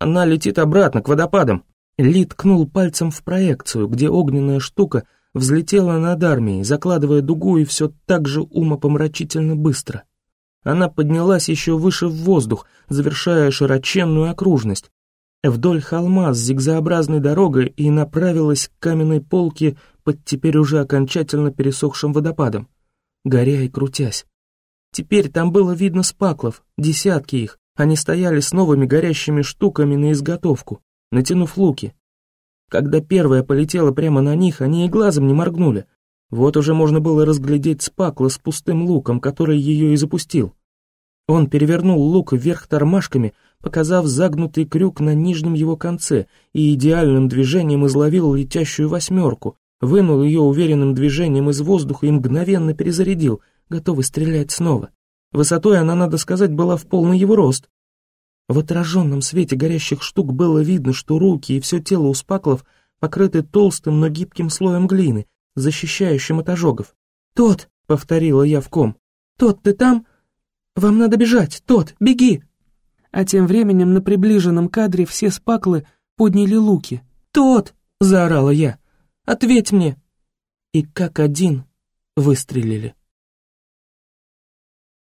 Она летит обратно, к водопадам. Ли ткнул пальцем в проекцию, где огненная штука взлетела над армией, закладывая дугу и все так же умопомрачительно быстро. Она поднялась еще выше в воздух, завершая широченную окружность, вдоль холма с зигзообразной дорогой и направилась к каменной полке под теперь уже окончательно пересохшим водопадом, горя и крутясь. Теперь там было видно спаклов, десятки их, они стояли с новыми горящими штуками на изготовку, натянув луки. Когда первая полетела прямо на них, они и глазом не моргнули. Вот уже можно было разглядеть спакла с пустым луком, который ее и запустил. Он перевернул лук вверх тормашками, показав загнутый крюк на нижнем его конце, и идеальным движением изловил летящую восьмерку, вынул ее уверенным движением из воздуха и мгновенно перезарядил, готовый стрелять снова. Высотой она, надо сказать, была в полный его рост. В отраженном свете горящих штук было видно, что руки и все тело у спаклов покрыты толстым, но гибким слоем глины, защищающим от ожогов. «Тот!» — повторила я в ком. «Тот, ты там? Вам надо бежать! Тот, беги!» А тем временем на приближенном кадре все спаклы подняли луки. «Тот!» — заорала я. «Ответь мне!» И как один выстрелили.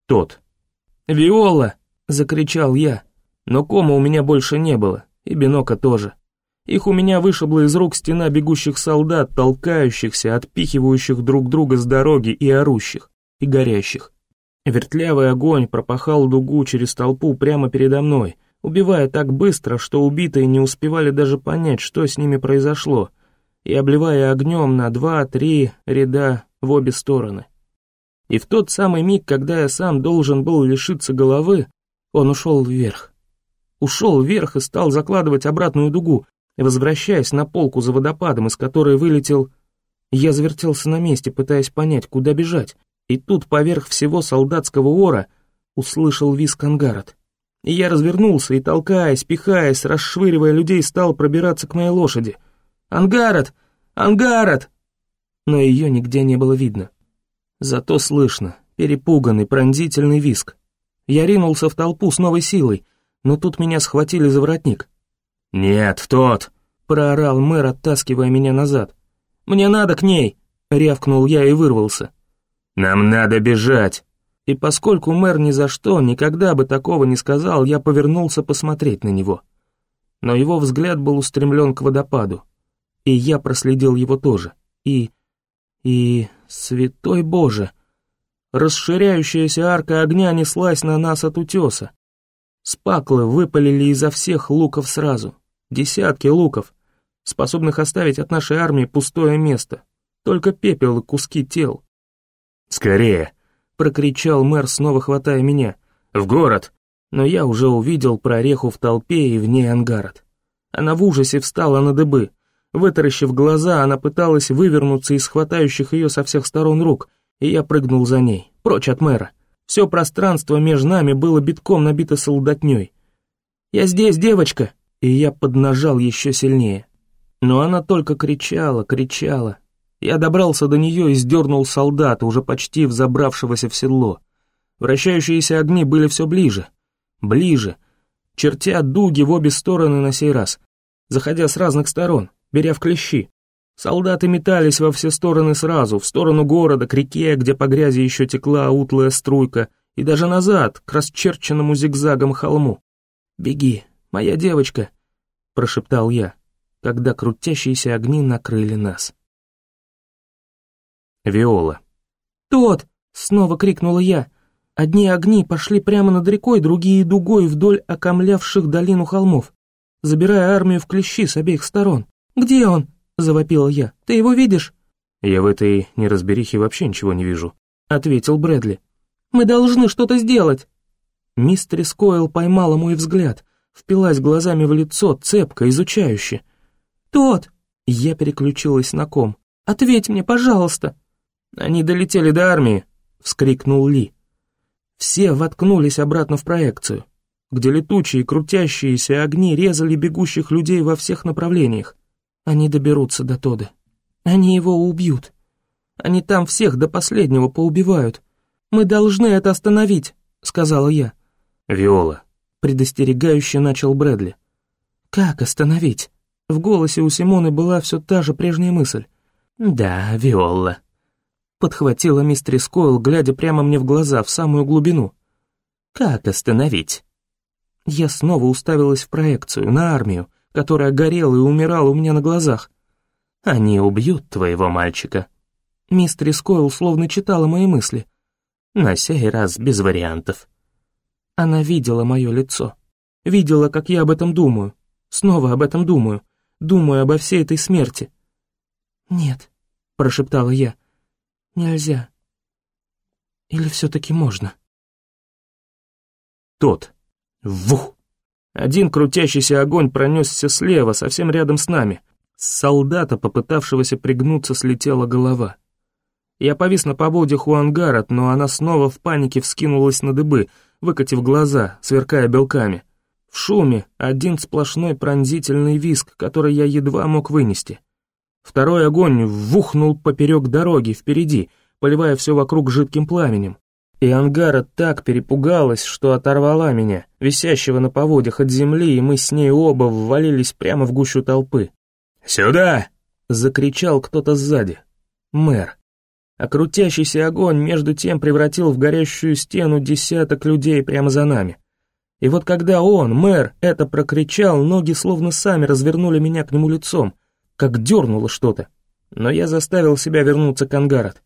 Тот. «Виола!» — закричал я. Но кома у меня больше не было, и бинока тоже. Их у меня вышибла из рук стена бегущих солдат, толкающихся, отпихивающих друг друга с дороги и орущих, и горящих. Вертлявый огонь пропахал дугу через толпу прямо передо мной, убивая так быстро, что убитые не успевали даже понять, что с ними произошло, и обливая огнем на два-три ряда в обе стороны. И в тот самый миг, когда я сам должен был лишиться головы, он ушел вверх. Ушел вверх и стал закладывать обратную дугу, Возвращаясь на полку за водопадом, из которой вылетел... Я завертелся на месте, пытаясь понять, куда бежать, и тут поверх всего солдатского ора услышал виск ангарот. И я развернулся и, толкаясь, пихаясь, расшвыривая людей, стал пробираться к моей лошади. «Ангарот! Ангарот!» Но ее нигде не было видно. Зато слышно перепуганный, пронзительный виск. Я ринулся в толпу с новой силой, но тут меня схватили за воротник. «Нет, тот!» — проорал мэр, оттаскивая меня назад. «Мне надо к ней!» — рявкнул я и вырвался. «Нам надо бежать!» И поскольку мэр ни за что, никогда бы такого не сказал, я повернулся посмотреть на него. Но его взгляд был устремлен к водопаду. И я проследил его тоже. И... и... святой Боже! Расширяющаяся арка огня неслась на нас от утеса. Спаклы выпалили изо всех луков сразу. Десятки луков, способных оставить от нашей армии пустое место. Только пепел и куски тел. «Скорее!» — прокричал мэр, снова хватая меня. «В город!» Но я уже увидел прореху в толпе и в ней ангарот. Она в ужасе встала на дыбы. Вытаращив глаза, она пыталась вывернуться из хватающих ее со всех сторон рук, и я прыгнул за ней, прочь от мэра. Все пространство между нами было битком набито солдатней. «Я здесь, девочка!» и я поднажал еще сильнее. Но она только кричала, кричала. Я добрался до нее и сдернул солдата, уже почти взобравшегося в седло. Вращающиеся огни были все ближе, ближе, чертя дуги в обе стороны на сей раз, заходя с разных сторон, беря в клещи. Солдаты метались во все стороны сразу, в сторону города, к реке, где по грязи еще текла утлая струйка, и даже назад, к расчерченному зигзагом холму. «Беги, моя девочка», — прошептал я, когда крутящиеся огни накрыли нас. Виола. «Тот!» — снова крикнула я. Одни огни пошли прямо над рекой, другие дугой вдоль окомлявших долину холмов, забирая армию в клещи с обеих сторон. «Где он?» — завопила я. «Ты его видишь?» «Я в этой неразберихе вообще ничего не вижу», — ответил Брэдли. «Мы должны что-то сделать!» Мистер Скойл поймала мой взгляд, впилась глазами в лицо, цепко, изучающе. «Тот!» Я переключилась на ком. «Ответь мне, пожалуйста!» «Они долетели до армии!» — вскрикнул Ли. Все воткнулись обратно в проекцию, где летучие, крутящиеся огни резали бегущих людей во всех направлениях. Они доберутся до Тода. Они его убьют. Они там всех до последнего поубивают. Мы должны это остановить, сказала я. Виола. Предостерегающе начал Брэдли. Как остановить? В голосе у Симоны была все та же прежняя мысль. Да, Виола. Подхватила мистер Скойл, глядя прямо мне в глаза, в самую глубину. Как остановить? Я снова уставилась в проекцию, на армию, которая горела и умирала у меня на глазах. Они убьют твоего мальчика. Мистер Скойл словно читала мои мысли. На сей раз без вариантов. Она видела мое лицо. Видела, как я об этом думаю. Снова об этом думаю. думаю обо всей этой смерти. «Нет», — прошептала я, — «нельзя. Или все-таки можно?» Тот. Вух! Один крутящийся огонь пронесся слева, совсем рядом с нами. С солдата, попытавшегося пригнуться, слетела голова. Я повис на поводьях у ангара, но она снова в панике вскинулась на дыбы, выкатив глаза, сверкая белками. В шуме один сплошной пронзительный виск, который я едва мог вынести. Второй огонь вухнул поперек дороги, впереди, поливая все вокруг жидким пламенем. И Ангара так перепугалась, что оторвала меня, висящего на поводьях от земли, и мы с ней оба ввалились прямо в гущу толпы. «Сюда!» — закричал кто-то сзади. Мэр. А крутящийся огонь между тем превратил в горящую стену десяток людей прямо за нами. И вот когда он, мэр, это прокричал, ноги словно сами развернули меня к нему лицом, как дернуло что-то. Но я заставил себя вернуться к ангарат.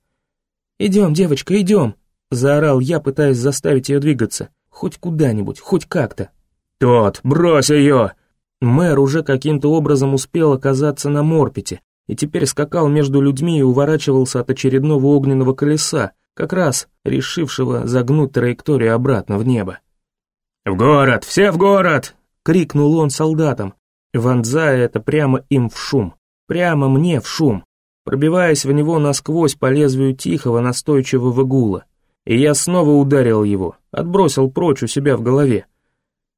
«Идем, девочка, идем!» — заорал я, пытаясь заставить ее двигаться. Хоть куда-нибудь, хоть как-то. «Тот, брось ее!» Мэр уже каким-то образом успел оказаться на морпите, и теперь скакал между людьми и уворачивался от очередного огненного колеса, как раз решившего загнуть траекторию обратно в небо. «В город! Все в город!» — крикнул он солдатам, вонзая это прямо им в шум, прямо мне в шум, пробиваясь в него насквозь по лезвию тихого настойчивого гула и я снова ударил его, отбросил прочь у себя в голове.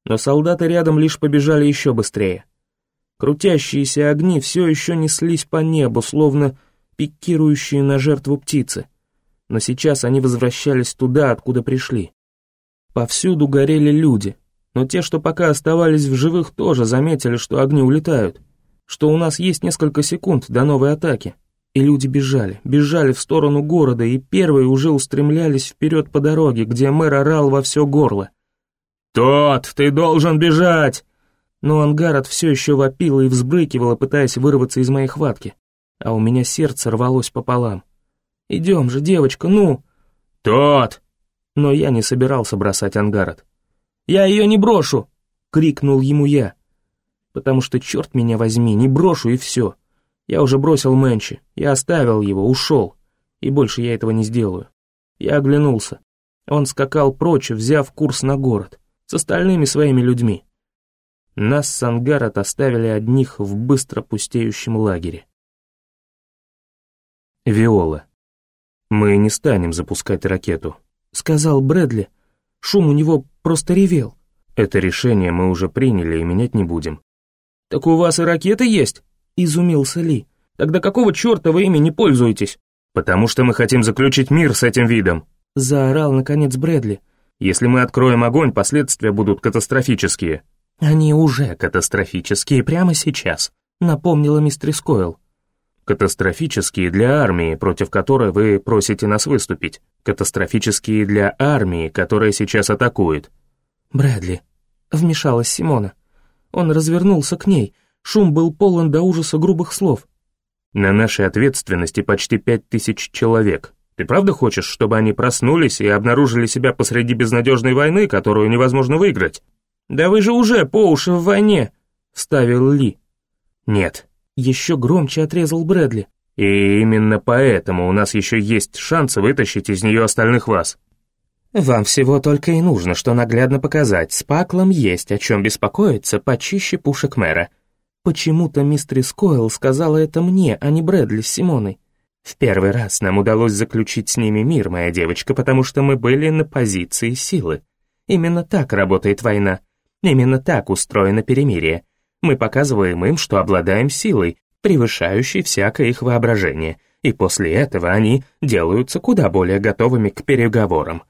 Но солдаты рядом лишь побежали еще быстрее. Крутящиеся огни все еще неслись по небу, словно пикирующие на жертву птицы. Но сейчас они возвращались туда, откуда пришли. Повсюду горели люди, но те, что пока оставались в живых, тоже заметили, что огни улетают, что у нас есть несколько секунд до новой атаки. И люди бежали, бежали в сторону города, и первые уже устремлялись вперед по дороге, где мэр орал во все горло. «Тот, ты должен бежать!» Но Ангарот все еще вопила и взбрыкивала, пытаясь вырваться из моей хватки, а у меня сердце рвалось пополам. «Идем же, девочка, ну!» «Тот!» Но я не собирался бросать Ангарот. «Я ее не брошу!» — крикнул ему я. «Потому что, черт меня возьми, не брошу и все!» Я уже бросил Мэнчи, я оставил его, ушел, и больше я этого не сделаю. Я оглянулся. Он скакал прочь, взяв курс на город, с остальными своими людьми. Нас с Ангарот оставили одних в быстро пустеющем лагере. Виола. «Мы не станем запускать ракету», — сказал Брэдли. Шум у него просто ревел. «Это решение мы уже приняли и менять не будем». «Так у вас и ракеты есть?» Изумился Ли. «Тогда какого черта вы ими не пользуетесь?» «Потому что мы хотим заключить мир с этим видом», заорал наконец Брэдли. «Если мы откроем огонь, последствия будут катастрофические». «Они уже катастрофические прямо сейчас», напомнила мистер Скойл. «Катастрофические для армии, против которой вы просите нас выступить. Катастрофические для армии, которая сейчас атакует». «Брэдли», вмешалась Симона. Он развернулся к ней, Шум был полон до ужаса грубых слов. «На нашей ответственности почти пять тысяч человек. Ты правда хочешь, чтобы они проснулись и обнаружили себя посреди безнадежной войны, которую невозможно выиграть?» «Да вы же уже по уши в войне!» — вставил Ли. «Нет». Еще громче отрезал Брэдли. «И именно поэтому у нас еще есть шанс вытащить из нее остальных вас». «Вам всего только и нужно, что наглядно показать, с Паклом есть о чем беспокоиться почище пушек мэра», Почему-то мистер Скойл сказала это мне, а не Брэдли с Симоной. В первый раз нам удалось заключить с ними мир, моя девочка, потому что мы были на позиции силы. Именно так работает война. Именно так устроено перемирие. Мы показываем им, что обладаем силой, превышающей всякое их воображение, и после этого они делаются куда более готовыми к переговорам.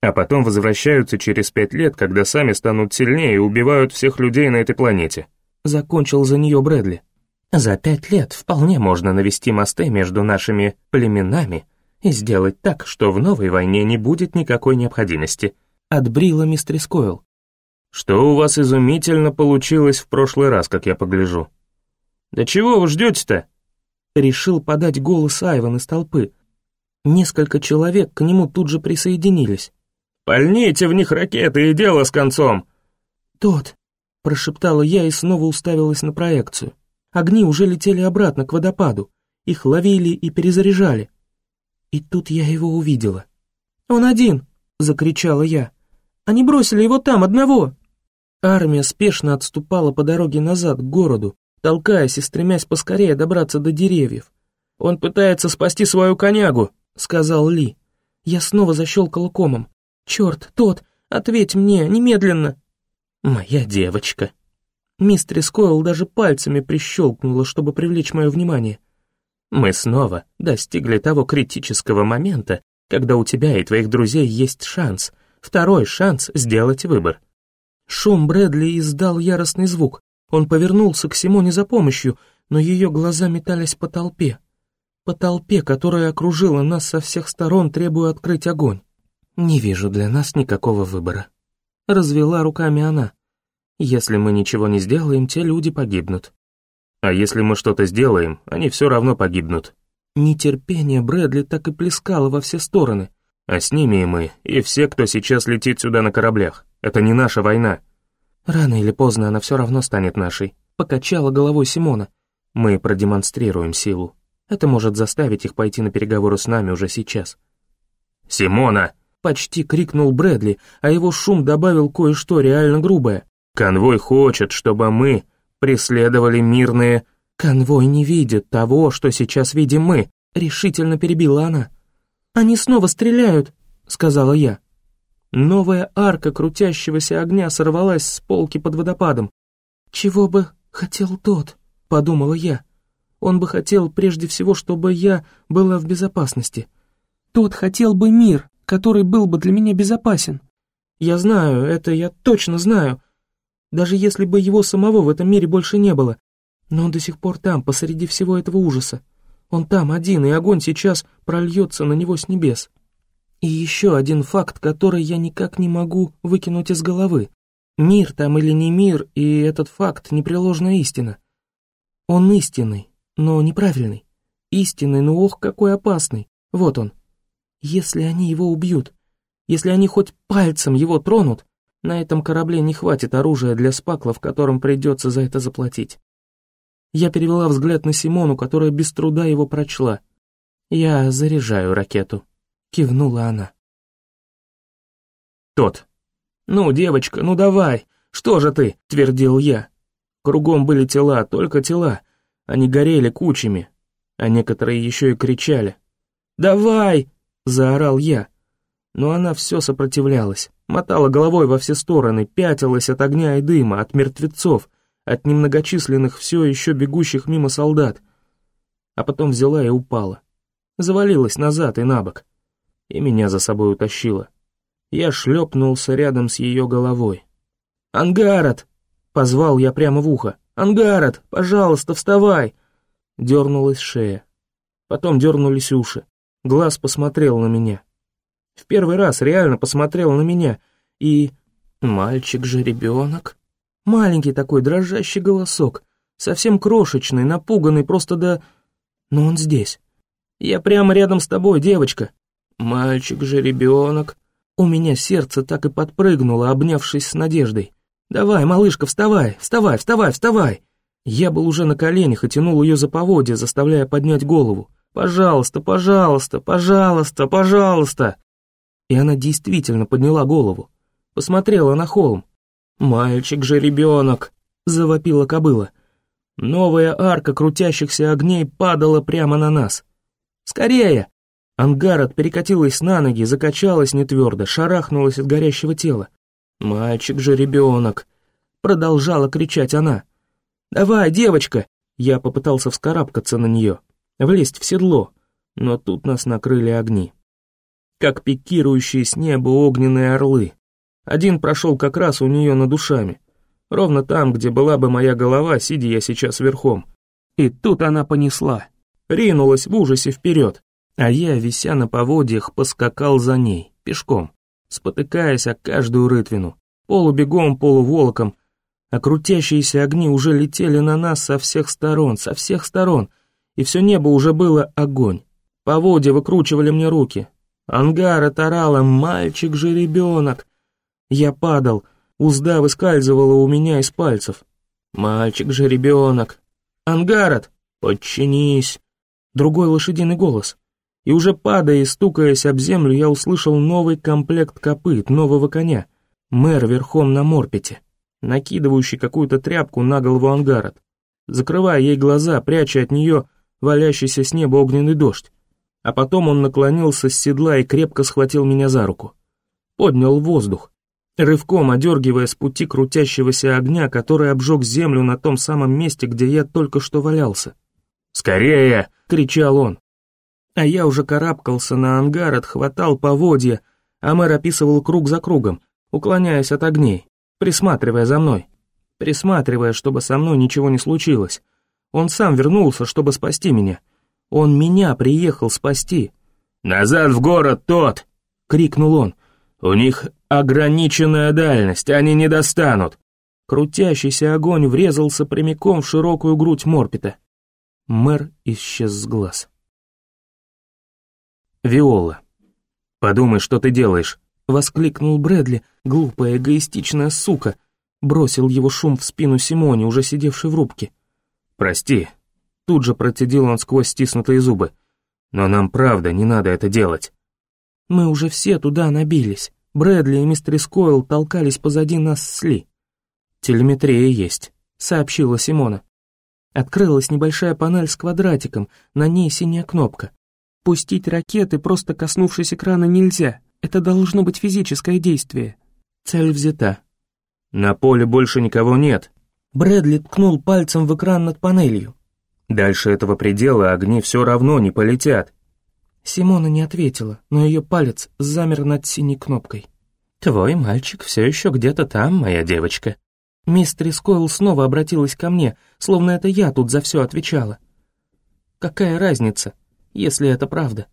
А потом возвращаются через пять лет, когда сами станут сильнее и убивают всех людей на этой планете. Закончил за нее Брэдли. За пять лет вполне можно навести мосты между нашими племенами и сделать так, что в новой войне не будет никакой необходимости. Отбрила мистер Скойл. Что у вас изумительно получилось в прошлый раз, как я погляжу. Да чего вы ждете-то? Решил подать голос Айван из толпы. Несколько человек к нему тут же присоединились. «Пальните в них ракеты и дело с концом!» «Тот, прошептала я и снова уставилась на проекцию. Огни уже летели обратно к водопаду. Их ловили и перезаряжали. И тут я его увидела. «Он один!» — закричала я. «Они бросили его там, одного!» Армия спешно отступала по дороге назад, к городу, толкаясь и стремясь поскорее добраться до деревьев. «Он пытается спасти свою конягу», — сказал Ли. Я снова защелкала комом. «Черт, тот, ответь мне, немедленно!» «Моя девочка!» Мистрис Койл даже пальцами прищелкнула, чтобы привлечь мое внимание. «Мы снова достигли того критического момента, когда у тебя и твоих друзей есть шанс, второй шанс сделать выбор». Шум Брэдли издал яростный звук. Он повернулся к Симоне за помощью, но ее глаза метались по толпе. По толпе, которая окружила нас со всех сторон, требуя открыть огонь. «Не вижу для нас никакого выбора». Развела руками она. «Если мы ничего не сделаем, те люди погибнут». «А если мы что-то сделаем, они все равно погибнут». Нетерпение Брэдли так и плескало во все стороны. «А с ними и мы, и все, кто сейчас летит сюда на кораблях. Это не наша война». «Рано или поздно она все равно станет нашей», — покачала головой Симона. «Мы продемонстрируем силу. Это может заставить их пойти на переговоры с нами уже сейчас». «Симона!» — почти крикнул Брэдли, а его шум добавил кое-что реально грубое. «Конвой хочет, чтобы мы преследовали мирные...» «Конвой не видит того, что сейчас видим мы», — решительно перебила она. «Они снова стреляют», — сказала я. Новая арка крутящегося огня сорвалась с полки под водопадом. «Чего бы хотел тот?» — подумала я. Он бы хотел прежде всего, чтобы я была в безопасности. Тот хотел бы мир, который был бы для меня безопасен. Я знаю, это я точно знаю. Даже если бы его самого в этом мире больше не было. Но он до сих пор там, посреди всего этого ужаса. Он там один, и огонь сейчас прольется на него с небес. И еще один факт, который я никак не могу выкинуть из головы. Мир там или не мир, и этот факт — непреложная истина. Он истинный, но неправильный. Истинный, но ох, какой опасный. Вот он. Если они его убьют, если они хоть пальцем его тронут, на этом корабле не хватит оружия для спаклов, которым придется за это заплатить. Я перевела взгляд на Симону, которая без труда его прочла. «Я заряжаю ракету», — кивнула она. «Тот. Ну, девочка, ну давай, что же ты?» — твердил я. Кругом были тела, только тела. Они горели кучами, а некоторые еще и кричали. «Давай!» — заорал я. Но она все сопротивлялась, мотала головой во все стороны, пятилась от огня и дыма, от мертвецов, от немногочисленных все еще бегущих мимо солдат. А потом взяла и упала. Завалилась назад и на бок. И меня за собой утащила. Я шлепнулся рядом с ее головой. «Ангарот!» — позвал я прямо в ухо. «Ангарот, пожалуйста, вставай!» Дернулась шея. Потом дернулись уши. Глаз посмотрел на меня. В первый раз реально посмотрел на меня. И... Мальчик же ребенок. Маленький такой дрожащий голосок. Совсем крошечный, напуганный, просто до... Но он здесь. Я прямо рядом с тобой, девочка. Мальчик же ребенок. У меня сердце так и подпрыгнуло, обнявшись с надеждой. «Давай, малышка, вставай, вставай, вставай, вставай!» Я был уже на коленях и тянул ее за поводья, заставляя поднять голову. «Пожалуйста, пожалуйста, пожалуйста, пожалуйста!» И она действительно подняла голову. Посмотрела на холм. «Мальчик же ребенок!» — завопила кобыла. Новая арка крутящихся огней падала прямо на нас. «Скорее!» Ангарот перекатилась на ноги, закачалась нетвердо, шарахнулась от горящего тела. «Мальчик же ребенок!» — продолжала кричать она. «Давай, девочка!» Я попытался вскарабкаться на нее, влезть в седло, но тут нас накрыли огни. Как пикирующие с неба огненные орлы. Один прошел как раз у нее над душами, ровно там, где была бы моя голова, сидя я сейчас верхом. И тут она понесла, ринулась в ужасе вперед, а я, вися на поводьях, поскакал за ней, пешком спотыкаясь о каждую рытвину, полубегом, полуволоком, а крутящиеся огни уже летели на нас со всех сторон, со всех сторон, и все небо уже было огонь. Поводья выкручивали мне руки. Ангара тарала «Мальчик же ребенок!» Я падал, узда выскальзывала у меня из пальцев. «Мальчик же ребенок!» «Ангарот, подчинись!» Другой лошадиный голос. И уже падая и стукаясь об землю, я услышал новый комплект копыт, нового коня. Мэр верхом на морпете, накидывающий какую-то тряпку на голову Ангарот, закрывая ей глаза, пряча от нее валящийся с неба огненный дождь. А потом он наклонился с седла и крепко схватил меня за руку. Поднял воздух, рывком одергивая с пути крутящегося огня, который обжег землю на том самом месте, где я только что валялся. «Скорее!» — кричал он. А я уже карабкался на ангар, отхватал поводья, а мэр описывал круг за кругом, уклоняясь от огней, присматривая за мной, присматривая, чтобы со мной ничего не случилось. Он сам вернулся, чтобы спасти меня. Он меня приехал спасти. «Назад в город, тот!» — крикнул он. «У них ограниченная дальность, они не достанут!» Крутящийся огонь врезался прямиком в широкую грудь Морпита. Мэр исчез с глаз. Виола. «Подумай, что ты делаешь!» — воскликнул Брэдли, глупая эгоистичная сука. Бросил его шум в спину Симоне, уже сидевшей в рубке. «Прости», — тут же процедил он сквозь стиснутые зубы. «Но нам правда не надо это делать». Мы уже все туда набились. Брэдли и мистер Скойл толкались позади нас с Ли. «Телеметрия есть», — сообщила Симона. Открылась небольшая панель с квадратиком, на ней синяя кнопка. Пустить ракеты, просто коснувшись экрана, нельзя. Это должно быть физическое действие. Цель взята. На поле больше никого нет. Брэдли ткнул пальцем в экран над панелью. Дальше этого предела огни все равно не полетят. Симона не ответила, но ее палец замер над синей кнопкой. «Твой мальчик все еще где-то там, моя девочка». Мистер Скойл снова обратилась ко мне, словно это я тут за все отвечала. Какая разница, если это правда?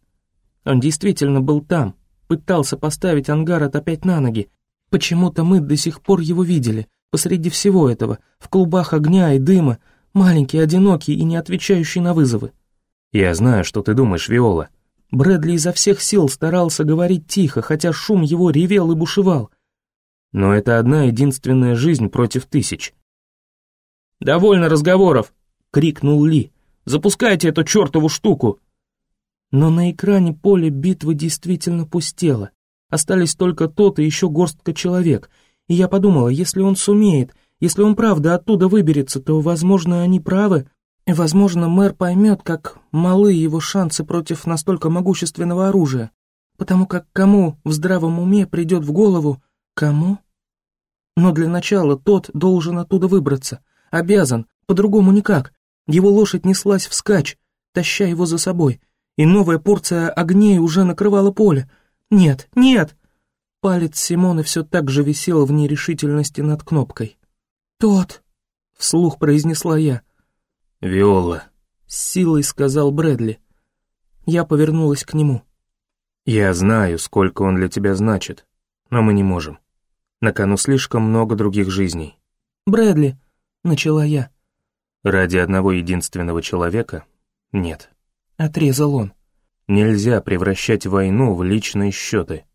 Он действительно был там, пытался поставить Ангарот опять на ноги. Почему-то мы до сих пор его видели, посреди всего этого, в клубах огня и дыма, маленький, одинокий и не отвечающий на вызовы. «Я знаю, что ты думаешь, Виола», Брэдли изо всех сил старался говорить тихо, хотя шум его ревел и бушевал. Но это одна единственная жизнь против тысяч. «Довольно разговоров!» — крикнул Ли. «Запускайте эту чертову штуку!» Но на экране поле битвы действительно пустело. Остались только тот и еще горстка человек. И я подумала, если он сумеет, если он правда оттуда выберется, то, возможно, они правы, Возможно, мэр поймет, как малы его шансы против настолько могущественного оружия, потому как кому в здравом уме придет в голову, кому? Но для начала тот должен оттуда выбраться, обязан, по-другому никак. Его лошадь неслась вскачь, таща его за собой, и новая порция огней уже накрывала поле. Нет, нет! Палец Симоны все так же висел в нерешительности над кнопкой. «Тот!» — вслух произнесла я — «Виола», — с силой сказал Брэдли. Я повернулась к нему. «Я знаю, сколько он для тебя значит, но мы не можем. На кону слишком много других жизней». «Брэдли», — начала я. «Ради одного единственного человека? Нет». Отрезал он. «Нельзя превращать войну в личные счеты».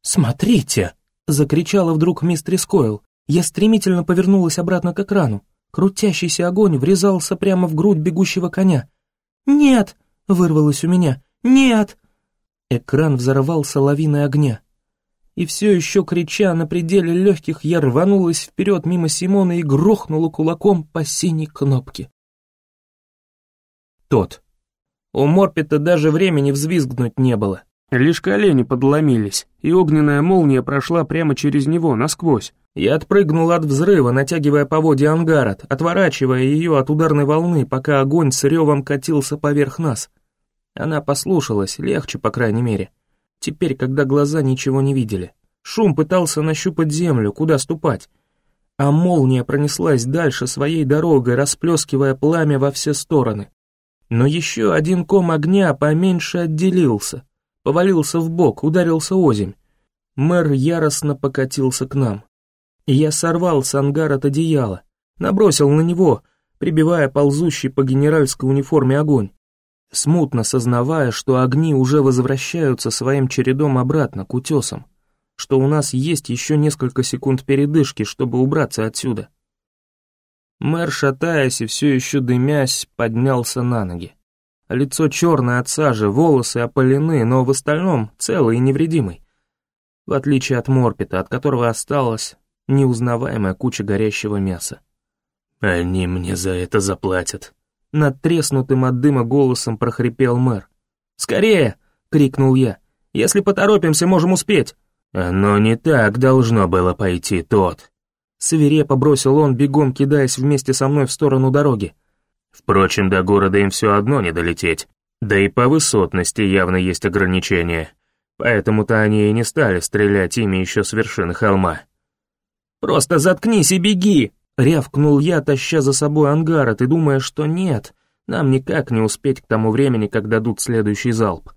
«Смотрите!» — закричала вдруг мистер Скойл. Я стремительно повернулась обратно к экрану. Крутящийся огонь врезался прямо в грудь бегущего коня. «Нет!» — вырвалось у меня. «Нет!» Экран взорвался лавиной огня. И все еще крича на пределе легких, я рванулась вперед мимо Симона и грохнула кулаком по синей кнопке. Тот. У Морпета даже времени взвизгнуть не было. Лишь колени подломились, и огненная молния прошла прямо через него, насквозь. Я отпрыгнул от взрыва, натягивая поводья ангарот, отворачивая ее от ударной волны, пока огонь с ревом катился поверх нас. Она послушалась, легче, по крайней мере. Теперь, когда глаза ничего не видели. Шум пытался нащупать землю, куда ступать. А молния пронеслась дальше своей дорогой, расплескивая пламя во все стороны. Но еще один ком огня поменьше отделился, повалился в бок, ударился озимь. Мэр яростно покатился к нам. Я сорвал с ангара от одеяла, набросил на него, прибивая ползущий по генеральской униформе огонь, смутно сознавая, что огни уже возвращаются своим чередом обратно к утесам, что у нас есть еще несколько секунд передышки, чтобы убраться отсюда. Мэр, шатаясь и все еще дымясь, поднялся на ноги. Лицо черное от сажи, волосы опалены, но в остальном целый и невредимый. В отличие от Морпита, от которого осталась неузнаваемая куча горящего мяса. «Они мне за это заплатят», — над треснутым от дыма голосом прохрипел мэр. «Скорее!» — крикнул я. «Если поторопимся, можем успеть!» «Но не так должно было пойти тот!» Свирепо бросил он, бегом кидаясь вместе со мной в сторону дороги. Впрочем, до города им все одно не долететь. Да и по высотности явно есть ограничения. Поэтому-то они и не стали стрелять ими еще с вершины холма. «Просто заткнись и беги!» — рявкнул я, таща за собой ангарот и думая, что нет, нам никак не успеть к тому времени, как дадут следующий залп.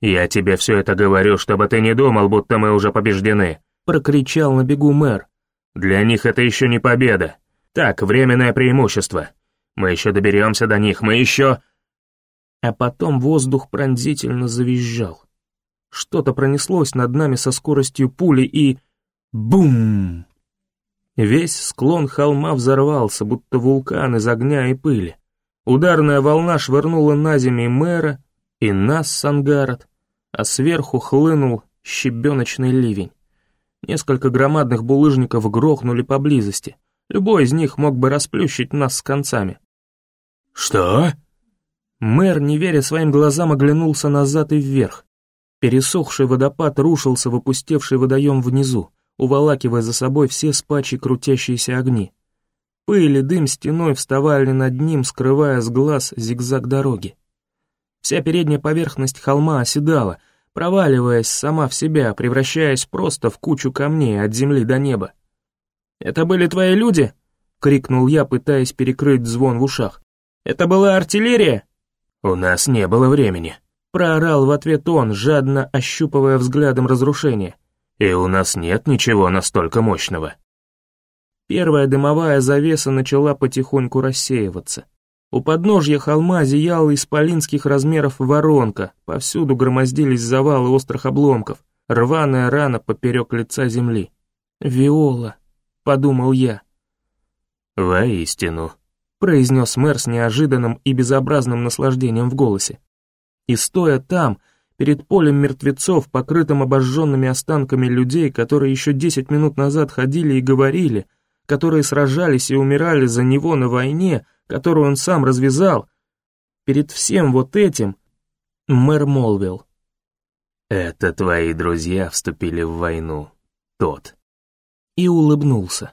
«Я тебе все это говорю, чтобы ты не думал, будто мы уже побеждены», — прокричал на бегу мэр. «Для них это еще не победа. Так, временное преимущество. Мы еще доберемся до них, мы еще...» А потом воздух пронзительно завизжал. Что-то пронеслось над нами со скоростью пули и... Бум! Весь склон холма взорвался, будто вулкан из огня и пыли. Ударная волна швырнула на землю мэра и нас с Ангарот, а сверху хлынул щебеночный ливень. Несколько громадных булыжников грохнули поблизости. Любой из них мог бы расплющить нас с концами. «Что?» Мэр, не веря своим глазам, оглянулся назад и вверх. Пересохший водопад рушился в опустевший водоем внизу, уволакивая за собой все спачи крутящиеся огни. Пыль и дым стеной вставали над ним, скрывая с глаз зигзаг дороги. Вся передняя поверхность холма оседала, проваливаясь сама в себя, превращаясь просто в кучу камней от земли до неба. «Это были твои люди?» — крикнул я, пытаясь перекрыть звон в ушах. «Это была артиллерия?» «У нас не было времени», — проорал в ответ он, жадно ощупывая взглядом разрушение. «И у нас нет ничего настолько мощного». Первая дымовая завеса начала потихоньку рассеиваться. У подножья холма зияла исполинских размеров воронка, повсюду громоздились завалы острых обломков, рваная рана поперек лица земли. «Виола», — подумал я. «Воистину», — произнес мэр с неожиданным и безобразным наслаждением в голосе. И стоя там, перед полем мертвецов, покрытым обожженными останками людей, которые еще десять минут назад ходили и говорили, которые сражались и умирали за него на войне, которую он сам развязал, перед всем вот этим мэр молвил. «Это твои друзья вступили в войну, тот». И улыбнулся.